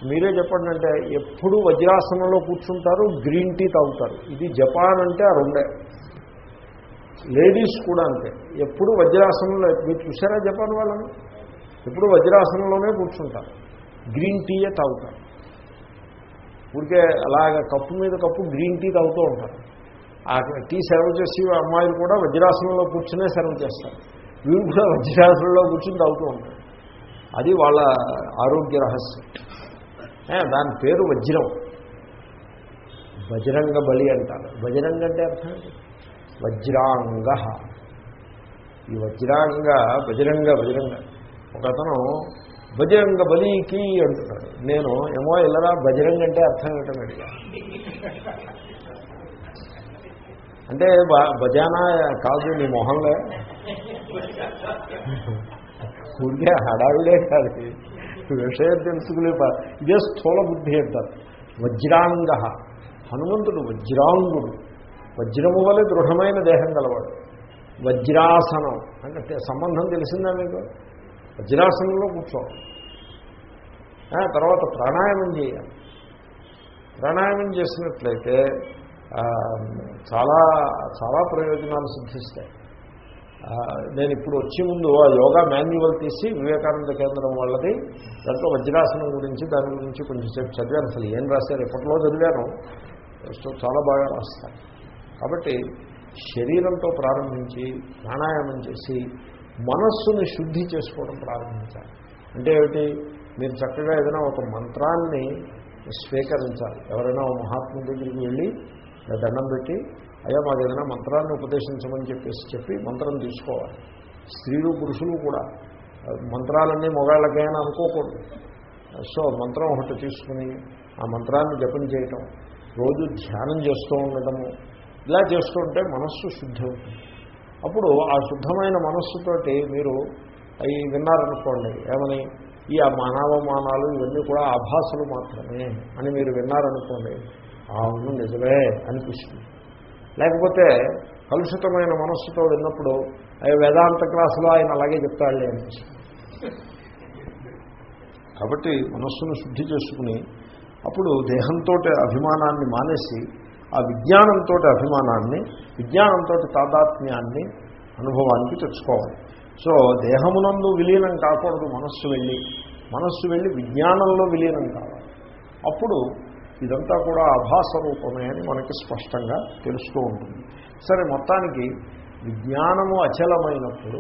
మీరే చెప్పండి అంటే ఎప్పుడు వజ్రాసనంలో కూర్చుంటారు? గ్రీన్ టీ తాగుతారు. ఇది జపాన్ అంటే ఆ రెండే. లేడీస్ కూడా అంతే. ఎప్పుడు వజ్రాసనంలో మీరు చూసారా జపాన్ వాళ్ళని? ఎప్పుడు వజ్రాసనంలోనే కూర్చుంటారు. గ్రీన్ టీయే తాగుతారు. ఊరికే అలాగ కప్పు మీద కప్పు గ్రీన్ టీ తాగుతూ ఉంటారు. ఆ టీ సర్వ్ చేసి అమ్మాయిలు కూడా వజ్రాసనంలో కూర్చునే సర్వ్ చేస్తారు. వీళ్ళు కూడా వజ్రాసనంలో కూర్చుని తాగుతూ ఉంటారు. అది వాళ్ళ ఆరోగ్య రహస్యం. దాని పేరు వజ్రం. బజరంగ బలి అంటారు. బజరంగ అంటే అర్థం ఏంటి? వజ్రాంగ. ఈ వజ్రాంగ బజరంగ బజరంగ ఒక అతను బజరంగ బలికి అంటున్నాడు. నేను ఏమో ఇల్లరా బజరంగ అంటే అర్థం ఏంటని అడిగా అంటే బజానా కాదు నీ మొహంలో. ఊరికే హడావిడే కాదు. విషయం తెలుసుకునే ఇదే స్థూల బుద్ధి అంటారు వజ్రాంగ. హనుమంతుడు వజ్రాంగుడు. వజ్రము వలె దృఢమైన దేహం గలవాడు. వజ్రాసనం. అంటే సంబంధం తెలిసిందా మీకు? వజ్రాసనంలో కూర్చోవాలి. తర్వాత ప్రాణాయామం చేయాలి. ప్రాణాయామం చేసినట్లయితే చాలా చాలా ప్రయోజనాలు సిద్ధిస్తాయి. నేను ఇప్పుడు వచ్చే ముందు ఆ యోగా మాన్యువల్ తీసి వివేకానంద కేంద్రం వాళ్ళది దాంట్లో వజ్రాసనం గురించి దాని గురించి కొంచెం సేపు చదివాను. అసలు ఏం రాశారు? ఎప్పట్లో చదివాను? చాలా బాగా రాస్తాను. కాబట్టి శరీరంతో ప్రారంభించి ప్రాణాయామం చేసి మనస్సుని శుద్ధి చేసుకోవడం ప్రారంభించాలి. అంటే ఏమిటి? మీరు చక్కగా ఏదైనా ఒక మంత్రాన్ని స్వీకరించాలి. ఎవరైనా ఒక మహాత్ముడి దగ్గరికి వెళ్ళి దండం పెట్టి అయ్యా మాకు ఏదైనా మంత్రాన్ని ఉపదేశించమని చెప్పేసి చెప్పి మంత్రం తీసుకోవాలి. స్త్రీలు పురుషులు కూడా మంత్రాలన్నీ మొగాళ్ళకైనా అనుకోకూడదు. సో మంత్రం ఒకటి తీసుకుని ఆ మంత్రాన్ని జపం చేయటం రోజు ధ్యానం చేస్తూ ఉండటము ఇలా చేస్తుంటే మనస్సు శుద్ధి అవుతుంది. అప్పుడు ఆ శుద్ధమైన మనస్సుతోటి మీరు అవి విన్నారనుకోండి ఏమని? ఈ ఆ మానవమానాలు ఇవన్నీ కూడా ఆభాసలు మాత్రమే అని మీరు విన్నారనుకోండి అవును నిజమే అనిపిస్తుంది లేకపోతే కలుషితమైన మనస్సుతో విన్నప్పుడు అవి వేదాంత క్లాసులో ఆయన అలాగే చెప్తాడులే అనిపిస్తుంది కాబట్టి మనస్సును శుద్ధి చేసుకుని అప్పుడు దేహంతో అభిమానాన్ని మానేసి ఆ విజ్ఞానంతో అభిమానాన్ని విజ్ఞానంతో తాదాత్మ్యాన్ని అనుభవానికి తెచ్చుకోవాలి. సో దేహమునందు విలీనం కాకూడదు మనస్సు వెళ్ళి. మనస్సు వెళ్ళి విజ్ఞానంలో విలీనం కావాలి. అప్పుడు ఇదంతా కూడా ఆభాస రూపమే అని మనకి స్పష్టంగా తెలుస్తూ ఉంటుంది. సరే మొత్తానికి విజ్ఞానము అచలమైనప్పుడు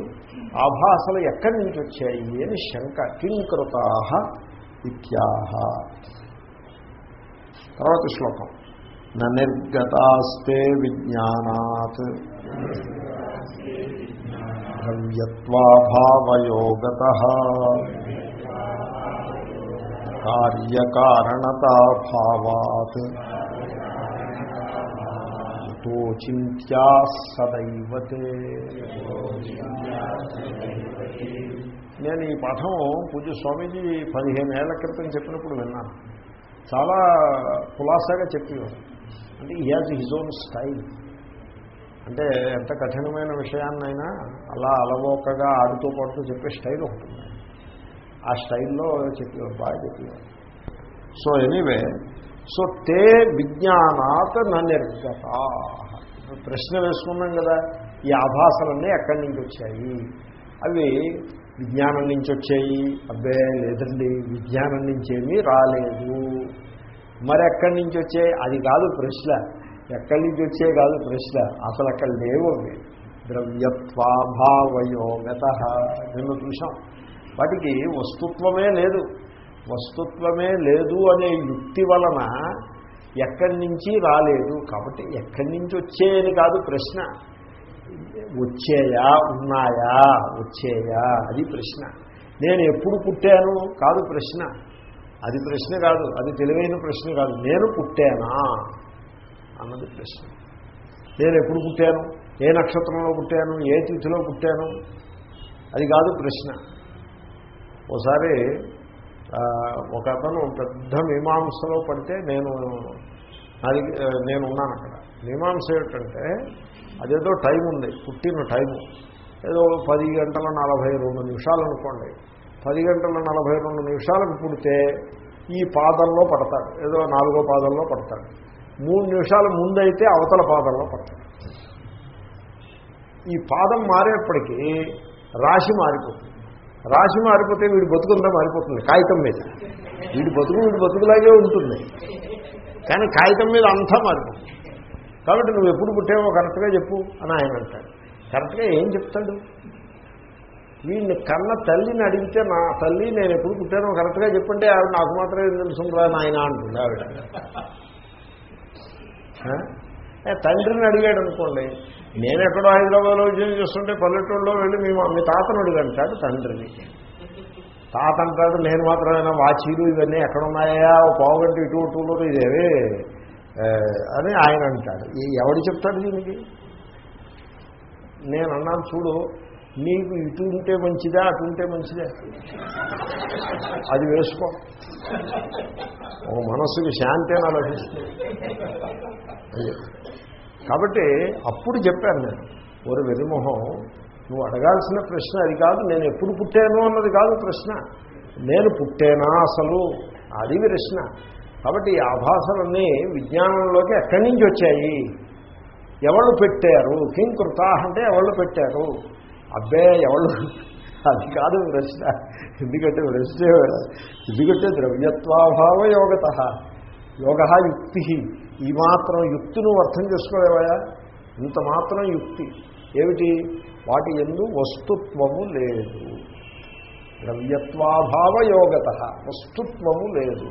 ఆభాసలు ఎక్కడి నుంచి వచ్చాయి అని శంక కింకృతా ఇత్యాహ. తర్వాత శ్లోకం. నిర్గతాస్తే విజ్ఞానాత్. ద్రవ్యత్వాభావయోగత కార్యకారణతాభావాత్. చింత్యా సదైవతే. నేను ఈ పాఠం పూజ స్వామీజీ పదిహేను ఏళ్ళ క్రితం చెప్పినప్పుడు విన్నాను. చాలా కులాసాగా చెప్పేవారు. అంటే ఈ హ్యాజ్ హిజ్ ఓన్ స్టైల్ అంటే ఎంత కఠినమైన విషయాన్నైనా అలా అలవోకగా ఆడుతూ పాడుతూ చెప్పే స్టైల్ ఒకటి ఆ స్టైల్లో చెప్పేవారు బాగా చెప్పేవారు. సో ఎనీవే సో తే విజ్ఞానాత్ నిర్గత. ప్రశ్న వేసుకున్నాం కదా ఈ ఆభాసలన్నీ ఎక్కడి నుంచి వచ్చాయి? అవి విజ్ఞానం నుంచి వచ్చాయి. అబ్బే లేదండి విజ్ఞానం నుంచి ఏమీ రాలేదు. మరి ఎక్కడి నుంచి వచ్చే? అది కాదు ప్రశ్న. ఎక్కడి నుంచి వచ్చే కాదు ప్రశ్న. అసలు అక్కడ లేవు ద్రవ్యత్వాభావయోగత నిన్న చూసాం వాటికి వస్తుత్వమే లేదు. వస్తుత్వమే లేదు అనే యుక్తి వలన ఎక్కడి నుంచి రాలేదు. కాబట్టి ఎక్కడి నుంచి వచ్చేయని కాదు ప్రశ్న. వచ్చేయా ఉన్నాయా వచ్చేయా అది ప్రశ్న. నేను ఎప్పుడు పుట్టాను కాదు ప్రశ్న. అది ప్రశ్న కాదు అది తెలివైన ప్రశ్న కాదు. నేను పుట్టానా? అన్నది ప్రశ్న. నేను ఎప్పుడు పుట్టాను? ఏ నక్షత్రంలో పుట్టాను? ఏ తిథిలో పుట్టాను? అది కాదు ప్రశ్న. ఒకసారి ఒక అతను పెద్ద మీమాంసలో పడితే నేను అది నేను ఉన్నాను అక్కడ. మీమాంస ఏమిటంటే అదేదో టైం ఉంది పుట్టిన టైము. ఏదో పది గంటల నలభై రెండు నిమిషాలు అనుకోండి పది గంటల నలభై రెండు నిమిషాలకు పుడితే ఈ పాదంలో పడతాడు. ఏదో నాలుగో పాదంలో పడతాడు. మూడు నిమిషాల ముందైతే అవతల పాదంలో పడతాడు. ఈ పాదం మారేప్పటికీ రాశి మారిపోతుంది. రాశి మారిపోతే వీడి బతుకుందా మారిపోతుంది కాగితం మీద. వీడి బతుకు వీడి బతుకులాగే ఉంటుంది. కానీ కాగితం మీద అంతా మారిపోతుంది. కాబట్టి నువ్వు ఎప్పుడు పుట్టావో కరెక్ట్గా చెప్పు అని ఆయన అంటాడు. కరెక్ట్గా ఏం చెప్తాడు? వీడిని కన్న తల్లిని అడిగితే నా తల్లి నేను ఎప్పుడు పుట్టానో కరెక్ట్గా చెప్పంటే ఆవిడ నాకు మాత్రమే తెలుసుకుందా నాయన అంటుంది ఆవిడ. తండ్రిని అడిగాడు అనుకోండి. నేను ఎక్కడో హైదరాబాద్లో ఉద్యోగం చేస్తుంటే పల్లెటూరులో వెళ్ళి మీ మీ తాతను అడిగంటాడు తండ్రిని. తాత అంటాడు నేను మాత్రమేనా? వాచీలు ఇవన్నీ ఎక్కడున్నాయా? ఓ పావుగంట ఇటు ఇటులో ఇదేవి? అని ఆయన అంటాడు. ఎవడు చెప్తాడు దీనికి? నేను అన్నాను చూడు నీకు ఇటు ఉంటే మంచిదా అటు ఉంటే మంచిదే. అది వేసుకో. ఓ మనస్సుకి శాంతేనా లభిస్తుంది కాబట్టి అప్పుడు చెప్పాను నేను ఒక వెరిమొహం నువ్వు అడగాల్సిన ప్రశ్న అది కాదు నేను ఎప్పుడు పుట్టాను అన్నది కాదు ప్రశ్న. నేను పుట్టేనా అసలు? అది ప్రశ్న. కాబట్టి ఈ ఆభాసలన్నీ విజ్ఞానంలోకి ఎక్కడి నుంచి వచ్చాయి? ఎవళ్ళు పెట్టారు? కిం కృతా అంటే ఎవళ్ళు పెట్టారు? అబ్బే ఎవరు అది కాదు ప్రశ్న. ఎందుకంటే ప్రశ్న ఎందుకంటే ద్రవ్యత్వాభావ యోగత యోగ యుక్తి. ఈ మాత్రం యుక్తి నువ్వు అర్థం చేసుకోలేవయా? ఇంత మాత్రం యుక్తి. ఏమిటి? వాటి ఎందు వస్తుత్వము లేదు. ద్రవ్యత్వాభావ యోగత వస్తుత్వము లేదు.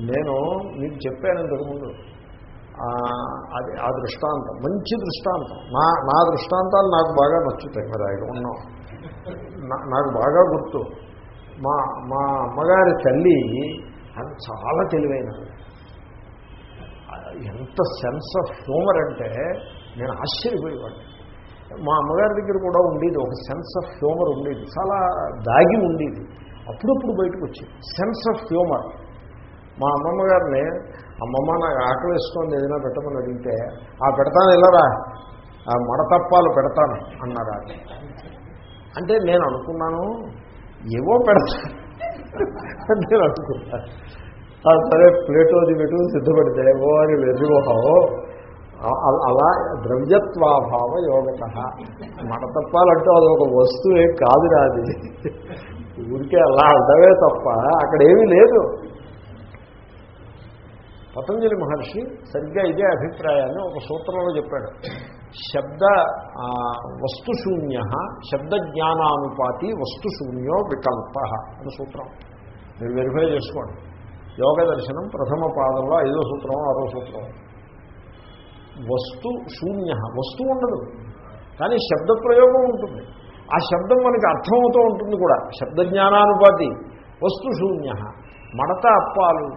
నేను మీకు చెప్పాను ఇంతకుముందు. అది ఆ దృష్టాంతం. మంచి దృష్టాంతం. నా నా దృష్టాంతాలు నాకు బాగా నచ్చుతాయి మరి ఆయన ఉన్నాం. నాకు బాగా గుర్తు. మా మా అమ్మగారి తల్లి అది చాలా తెలివైన ఎంత సెన్స్ ఆఫ్ హ్యూమర్ అంటే నేను ఆశ్చర్యపోయేవాడిని. మా అమ్మగారి దగ్గర కూడా ఉండేది ఒక సెన్స్ ఆఫ్ హ్యూమర్ ఉండేది. చాలా దాగి ఉండేది. అప్పుడప్పుడు బయటకు వచ్చేది. Sense of humour. మా అమ్మమ్మ గారిని అమ్మమ్మ నాకు ఆకలి వేసుకొని ఏదైనా పెట్టమని అడిగితే ఆ పెడతాను వెళ్ళరా ఆ మడతప్పాలు పెడతాను అన్నారు. అంటే నేను అనుకున్నాను ఏవో పెడతాను నేను అనుకున్నాను. సరే ప్లేటోది పెట్టు సిద్ధపడితే ఓ అని వెర్రిపోహావో అలా ద్రవ్యత్వాభావ యోగత మడతప్పాలంటూ అది ఒక వస్తువే కాదు రాది ఊరికే అలా అర్థమే తప్ప అక్కడ ఏమీ లేదు. పతంజలి మహర్షి సరిగ్గా ఇదే అభిప్రాయాన్ని ఒక సూత్రంలో చెప్పాడు. శబ్ద వస్తుశూన్య శబ్దజ్ఞానానుపాతి వస్తుశూన్యో వికల్ప అని సూత్రం. మీరు వెరిఫై చేసుకోండి. యోగ దర్శనం ప్రథమ పాదంలో ఐదో సూత్రం ఆరో సూత్రం వస్తు శూన్య వస్తువు ఉండదు. కానీ శబ్ద ప్రయోగం ఉంటుంది. ఆ శబ్దం మనకి అర్థమవుతూ ఉంటుంది కూడా. శబ్ద జ్ఞానానుపాతి వస్తు శూన్య మడత అప్పాలు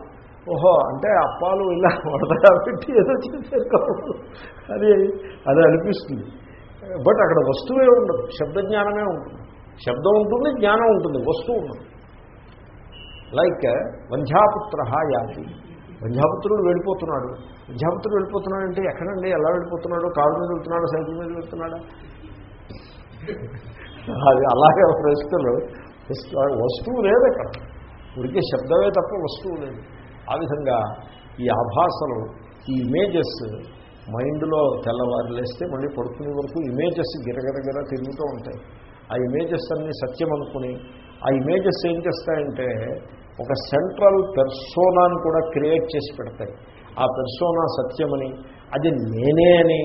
ఓహో అంటే అప్పాలు ఇలా మడత పెట్టి ఏదో చేశారు కాబట్టి అది అది అనిపిస్తుంది. బట్ అక్కడ వస్తువే ఉండదు. శబ్ద జ్ఞానమే ఉంటుంది. శబ్దం ఉంటుంది జ్ఞానం ఉంటుంది వస్తువు ఉండదు. లైక్ వంధ్యాపుత్ర యాతి. వంధ్యాపుత్రుడు వెళ్ళిపోతున్నాడు. వంధ్యాపుత్రుడు వెళ్ళిపోతున్నాడు అంటే ఎక్కడండి? ఎలా వెళ్ళిపోతున్నాడు? కారు మీద వెళ్తున్నాడు? సైకిల్ మీద వెళ్తున్నాడా? అది అలాగే ప్రశ్నలు. వస్తువు లేదు అక్కడ. ఉడికే శబ్దమే తప్ప వస్తువు లేదు. ఆ విధంగా ఈ ఆభాసలు ఈ ఇమేజెస్ మైండ్లో తెల్లవారు లేస్తే మళ్ళీ పడుకునే వరకు ఇమేజెస్ గిరగిరగిర తిరుగుతూ ఉంటాయి. ఆ ఇమేజెస్ అన్ని సత్యం అనుకుని ఆ ఇమేజెస్ ఏం చేస్తాయంటే ఒక సెంట్రల్ పెర్సోనాను కూడా క్రియేట్ చేసి పెడతాయి. ఆ పెర్సోనా సత్యమని అది నేనే అని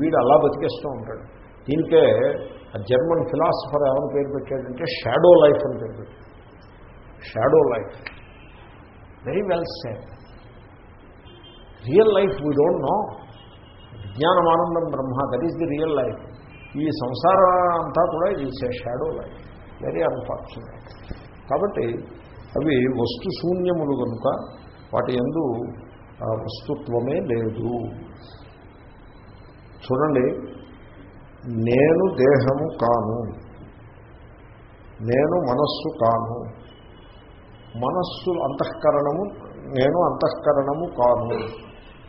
వీడు అలా బతికేస్తూ ఉంటాడు. దీనికే ఆ జర్మన్ ఫిలాసఫర్ ఏమని పేరు పెట్టాడంటే షాడో లైఫ్ అని పేరు పెట్టాడు. Shadow life. Very well set real life we don't know విజ్ఞానమానందం Brahma that is the real life ఈ సంసారం అంతా కూడా ఇది షాడో లైఫ్ వెరీ అన్ఫార్చునేట్ కాబట్టి అవి వస్తు శూన్యములు కనుక వాటి ఎందు వస్తుత్వమే లేదు. చూడండి నేను దేహము కాను. నేను మనస్సు కాను. మనస్సు అంతఃకరణము నేను అంతఃకరణము కాను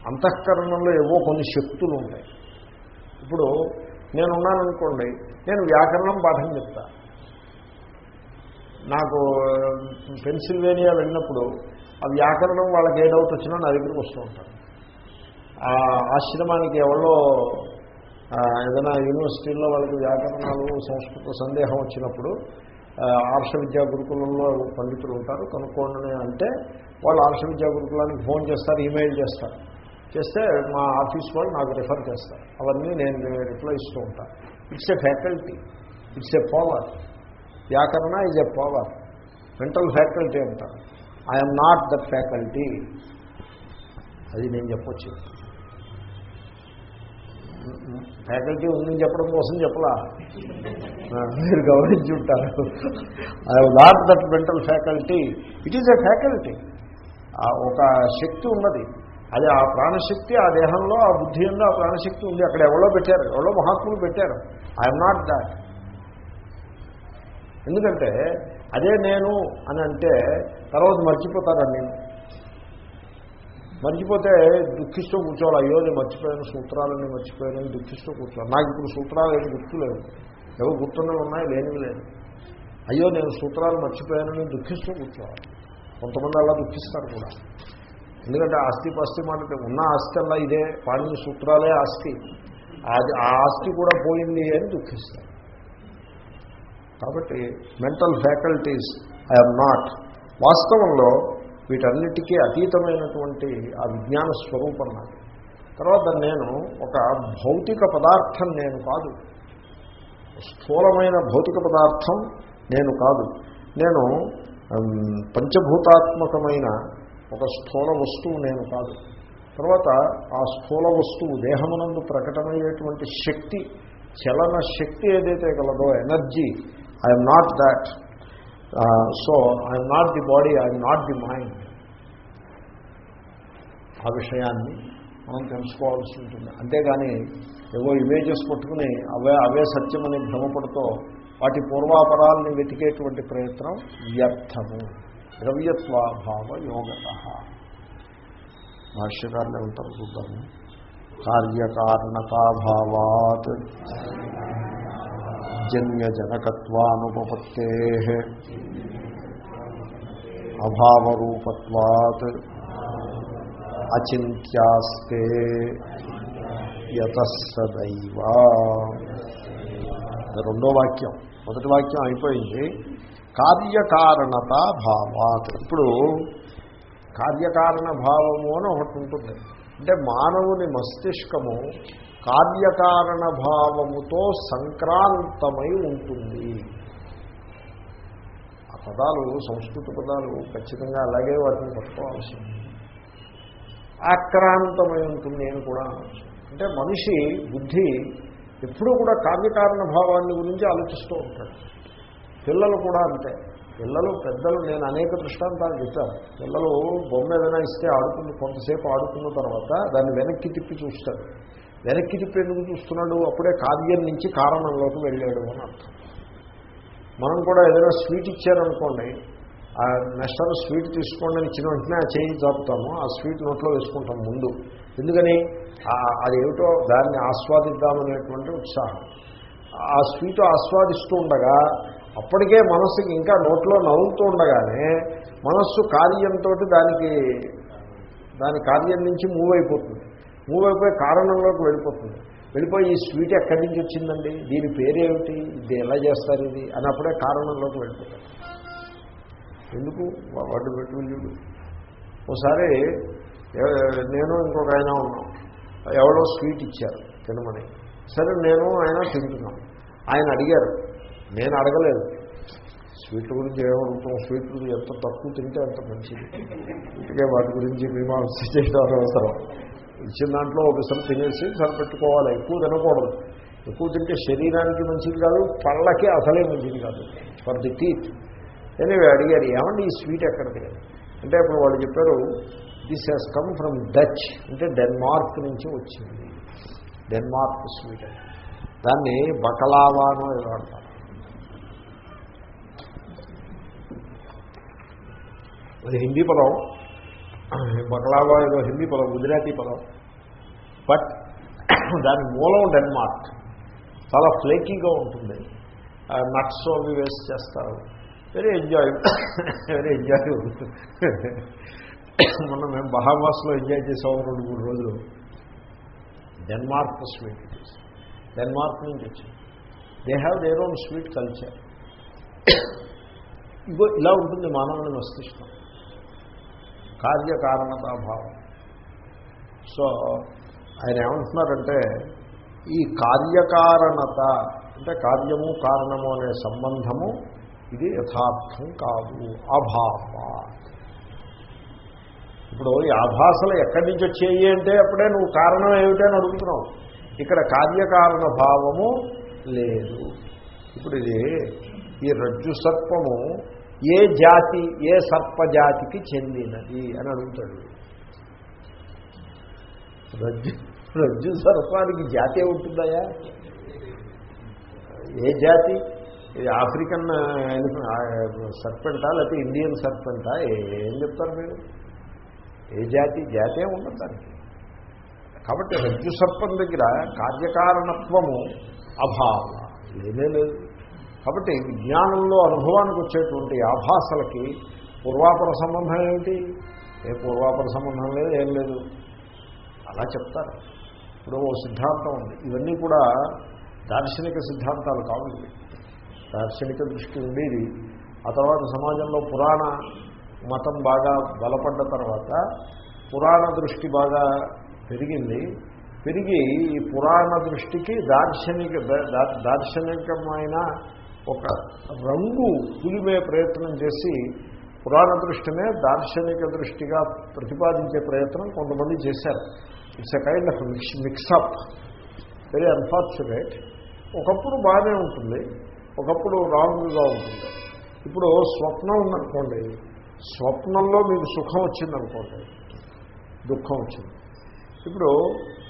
అంతఃకరణంలో ఏవో కొన్ని శక్తులు ఉంటాయి ఇప్పుడు నేనున్నాననుకోండి నేను వ్యాకరణం పాఠం చెప్తా. నాకు పెన్సిల్వేనియా వెళ్ళినప్పుడు ఆ వ్యాకరణం వాళ్ళకి ఏ డౌట్ వచ్చినా నా దగ్గరికి వస్తూ ఉంటాను ఆ ఆశ్రమానికి ఎవరో ఏదైనా యూనివర్సిటీల్లో వాళ్ళకి వ్యాకరణాలు సంస్కృత సందేహం వచ్చినప్పుడు ఆర్ష విద్యా గురుకులంలో పండితులు ఉంటారు కనుక్కోండి అంటే వాళ్ళు ఆర్ష విద్యా గురుకులానికి ఫోన్ చేస్తారు ఈమెయిల్ చేస్తారు. చేస్తే మా ఆఫీస్ వాళ్ళు నాకు రిఫర్ చేస్తారు. అవన్నీ నేను రిప్లై ఇస్తూ ఉంటాను it's a faculty. It's a power. వ్యాకరణ is a power. Mental faculty అంటారు. ఐఎమ్ నాట్ దట్ ఫ్యాకల్టీ అది నేను చెప్పొచ్చు. ఫ్యాకల్టీ ఉందని చెప్పడం కోసం చెప్పలా? మీరు గమనించి ఉంటారు. I not that mental faculty it is a faculty ఒక శక్తి ఉన్నది. అది ఆ ప్రాణశక్తి ఆ దేహంలో ఆ బుద్ధి ఉందో ఆ ప్రాణశక్తి ఉంది. అక్కడ ఎవరో పెట్టారు ఎవరో మహాత్ములు పెట్టారు. ఐఎమ్ నాట్ దాట్ ఎందుకంటే అదే నేను అని అంటే తర్వాత మర్చిపోతాను నేను. మర్చిపోతే దుఃఖిస్తూ కూర్చోవాలి. అయ్యో నేను మర్చిపోయాను సూత్రాలన్నీ మర్చిపోయాను దుఃఖిస్తూ కూర్చోవాలి. నాకు ఇప్పుడు సూత్రాలు ఏమి గుర్తులేవు ఏవో గుర్తున్నవి ఉన్నాయి లేనివి లేదు అయ్యో నేను సూత్రాలు మర్చిపోయానని దుఃఖిస్తూ కూర్చోవాలి. కొంతమంది అలా దుఃఖిస్తారు కూడా. ఎందుకంటే ఆస్తి పాస్తి మాట ఉన్న ఆస్తి అలా ఇదే పాడిన సూత్రాలే ఆస్తి. అది ఆ ఆస్తి కూడా పోయింది అని దుఃఖిస్తారు. కాబట్టి మెంటల్ ఫ్యాకల్టీస్ ఐఎమ్ నాట్. వాస్తవంలో వీటన్నిటికీ అతీతమైనటువంటి ఆ విజ్ఞాన స్వరూపం నాది. తర్వాత నేను ఒక భౌతిక పదార్థం నేను కాదు. స్థూలమైన భౌతిక పదార్థం నేను కాదు. నేను పంచభూతాత్మకమైన ఒక స్థూల వస్తువు నేను కాదు. తర్వాత ఆ స్థూల వస్తువు దేహమునందు ప్రకటమయ్యేటువంటి శక్తి చలన శక్తి ఏదైతే కలదో energy I'm not that. So I'm not the body I'm not the mind ఆ విషయాన్ని మనం తెలుసుకోవాల్సి ఉంటుంది అంతేగాని ఏవో ఇమేజెస్ పట్టుకుని అవే అవే సత్యమని భ్రమపడుతూ వాటి పూర్వాపరాలని వెతికేటువంటి ప్రయత్నం వ్యర్థము. ద్రవ్యత్వాభావ యోగత. భాష్యకారులు ఉంటారు చూద్దాము. కార్యకారణతాభావాత్. జన్యజనకత్వానుపపత్తే అభావరూపత్వాత్ అచింత్యాస్తే యతసదైవ రెండో వాక్యం. మొదటి వాక్యం అయిపోయింది. కార్యకారణత భావాత్. ఇప్పుడు కార్యకారణ భావము అని ఒకటి ఉంటుంది. అంటే మానవుని మస్తిష్కము కార్యకారణ భావముతో సంక్రాంతమై ఉంటుంది. ఆ పదాలు సంస్కృత పదాలు ఖచ్చితంగా అలాగే వాటిని పట్టుకోవాల్సి ఉంది ఆక్రాంతమై ఉంటుంది అని కూడా అంటే మనిషి బుద్ధి ఎప్పుడూ కూడా కార్యకారణ భావాన్ని గురించి ఆలోచిస్తూ ఉంటాడు. పిల్లలు కూడా అంతే. పిల్లలు పెద్దలు నేను అనేక దృష్టాంతాలు చెప్పాను. పిల్లలు బొమ్మ ఏదైనా ఇస్తే ఆడుకుని కొంతసేపు ఆడుకున్న తర్వాత దాన్ని వెనక్కి తిప్పి చూస్తారు. వెనక్కి తిప్పి ఎందుకు చూస్తున్నాడు అప్పుడే కార్యం నుంచి కారణంలోకి వెళ్ళాడు అని అర్థం. మనం కూడా ఏదైనా స్వీట్ ఇచ్చారనుకోండి ఆ నెక్స్ట్ స్వీట్ తీసుకోండి అని ఇచ్చిన వెంటనే ఆ చేయి చాపుతాము ఆ స్వీట్ నోట్లో వేసుకుంటాం ముందు. ఎందుకని? అదేమిటో దాన్ని ఆస్వాదిద్దామనేటువంటి ఉత్సాహం. ఆ స్వీట్ ఆస్వాదిస్తూ ఉండగా అప్పటికే మనస్సుకి ఇంకా నోట్లో నవ్వుతూ ఉండగానే మనస్సు కార్యంతో దానికి దాని కార్యం నుంచి మూవ్ అయిపోతుంది. మూవ్ అయిపోయి కారణంలోకి వెళ్ళిపోతుంది. వెళ్ళిపోయి ఈ స్వీట్ ఎక్కడి నుంచి వచ్చిందండి? దీని పేరేమిటి? ఇది ఎలా చేస్తారు ఇది? అని అప్పుడే కారణంలోకి వెళ్ళిపోతారు. ఎందుకు? వాడు పెట్టుకుంటుడు ఒకసారి నేను ఇంకొక ఆయన ఉన్నాం. ఎవరో స్వీట్ ఇచ్చారు తినమని. సరే నేను ఆయన తింటున్నాను ఆయన అడిగారు. నేను అడగలేదు. స్వీట్ల గురించి ఏమడుగుతాం స్వీట్లు ఎంత తక్కువ తింటే అంత మంచిది. ఇంటికే వాటి గురించి మీమాంస చేయడం అవసరం. ఇచ్చిన దాంట్లో ఒకసారి తినేసి సరిపెట్టుకోవాలి. ఎక్కువ తినకూడదు. ఎక్కువ తింటే శరీరానికి మంచిది కాదు పళ్ళకి అసలే మంచిది కాదు. ఫర్ ది టీత్ ఎనివే అడిగారు ఏమండి ఈ స్వీట్ ఎక్కడిది? అంటే అప్పుడు వాళ్ళు చెప్పారు this has come from Dutch అంటే డెన్మార్క్ నుంచి వచ్చింది. డెన్మార్క్ స్వీట్ దాన్ని బకలావాను ఏదో అంటారు అది హిందీ పదం. బకలావా ఏదో హిందీ పదం గుజరాతీ పదం. బట్ దాని మూలం డెన్మార్క్. చాలా ఫ్లేకీగా ఉంటుంది. నట్స్ అవి వేస్ట్ చేస్తారు. వెరీ ఎంజాయ్ వెరీ ఎంజాయ్ మొన్న మేము బహామాస్లో ఎంజాయ్ చేసాము రెండు మూడు రోజులు. Denmark sweet it is Denmark నుంచి వచ్చింది. They have their own sweet culture ego ఇలా ఉంటుంది మానవుని మస్తిష్కం. కార్యకారణతాభావం. సో ఆయన ఏమంటున్నారంటే ఈ కార్యకారణత అంటే కార్యము కారణము అనే సంబంధము ఇది యథార్థం కాదు అభావ. ఇప్పుడు ఈ ఆభాసలు ఎక్కడి నుంచి వచ్చాయి అంటే అప్పుడే నువ్వు కారణం ఏమిటని అడుగుతున్నావు. ఇక్కడ కార్యకారణ భావము లేదు. ఇప్పుడు ఇది ఈ రజ్జు సర్పము ఏ జాతి ఏ సర్పజాతికి చెందినది అని అడుగుతాడు. రజ్జు రజ్జు సర్పానికి జాతి ఉంటుందయా ఏ జాతి? ఇది ఆఫ్రికన్ సర్పెంటా లేకపోతే ఇండియన్ సర్పెంటా? ఏం చెప్తారు మీరు? ఏ జాతి? జాతే ఉండదు దానికి. కాబట్టి రజ్జు సర్పం దగ్గర కార్యకారణత్వము అభావ. లేనే లేదు. కాబట్టి విజ్ఞానంలో అనుభవానికి వచ్చేటువంటి ఆభాసలకి పూర్వాపర సంబంధం ఏమిటి? ఏ పూర్వాపర సంబంధం లేదు ఏం లేదు. అలా చెప్తారు. ఇప్పుడు ఓ సిద్ధాంతం ఉంది. ఇవన్నీ కూడా దార్శనిక సిద్ధాంతాలు కావు దార్శనిక దృష్టి ఉండేది. ఆ తర్వాత సమాజంలో పురాణ మతం బాగా బలపడ్డ తర్వాత పురాణ దృష్టి బాగా పెరిగింది. పెరిగి ఈ పురాణ దృష్టికి దార్శనిక దార్శనికమైన ఒక రంగు పులిమే ప్రయత్నం చేసి పురాణ దృష్టినే దార్శనిక దృష్టిగా ప్రతిపాదించే ప్రయత్నం కొంతమంది చేశారు. It's a kind of mix mix up very unfortunate ఒకప్పుడు బాగానే ఉంటుంది. ఒకప్పుడు రాంగ్గా ఉంటుంది. ఇప్పుడు స్వప్నం ఉందనుకోండి. స్వప్నంలో మీకు సుఖం వచ్చిందనుకోండి. దుఃఖం వచ్చింది. ఇప్పుడు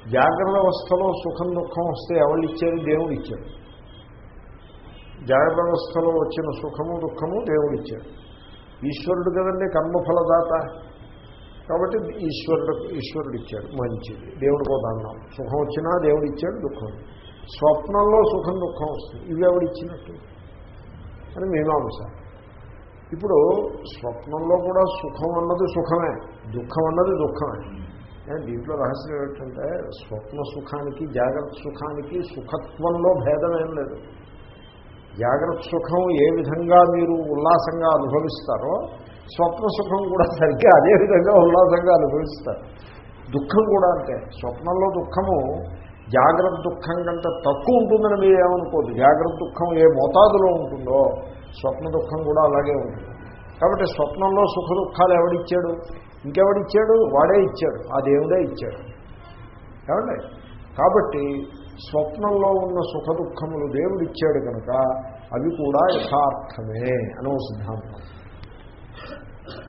జాగ్రత్త అవస్థలో సుఖం దుఃఖం వస్తే ఎవరు ఇచ్చారు దేవుడు ఇచ్చారు జాగ్రత్త అవస్థలో వచ్చిన సుఖము దుఃఖము దేవుడు ఇచ్చాడు. ఈశ్వరుడు కదండి కర్మఫలదాత. కాబట్టి ఈశ్వరుడు ఈశ్వరుడు ఇచ్చాడు మంచిది. దేవుడు ఒక అన్నాం సుఖం వచ్చినా దేవుడు ఇచ్చాడు దుఃఖం. స్వప్నంలో సుఖం దుఃఖం వస్తుంది. ఇవి ఎవడు ఇచ్చినట్టు అని మీమాంస ఇప్పుడు స్వప్నంలో కూడా సుఖం అన్నది సుఖమే. దుఃఖం అన్నది దుఃఖమే. దీంట్లో రహస్యం ఏంటంటే స్వప్న సుఖానికి జాగ్రత్త సుఖానికి సుఖత్వంలో భేదం ఏం లేదు. జాగ్రత్త సుఖం ఏ విధంగా మీరు ఉల్లాసంగా అనుభవిస్తారో స్వప్న సుఖం కూడా సరిగ్గా అదేవిధంగా ఉల్లాసంగా అనుభవిస్తారు. దుఃఖం కూడా అంతే. స్వప్నంలో దుఃఖము జాగ్రత్త దుఃఖం కంటే తక్కువ ఉంటుందని మీరు ఏమనుకోదు జాగ్రత్త దుఃఖం ఏ మోతాదులో ఉంటుందో స్వప్న దుఃఖం కూడా అలాగే ఉంటుంది. కాబట్టి స్వప్నంలో సుఖ దుఃఖాలు ఎవడిచ్చాడు? ఇంకెవడిచ్చాడు? వాడే ఇచ్చాడు. ఆ దేవుడే ఇచ్చాడు. ఏమండి? కాబట్టి స్వప్నంలో ఉన్న సుఖ దుఃఖములు దేవుడిచ్చాడు కనుక అవి కూడా యథార్థమే అనో సిద్ధాంతం.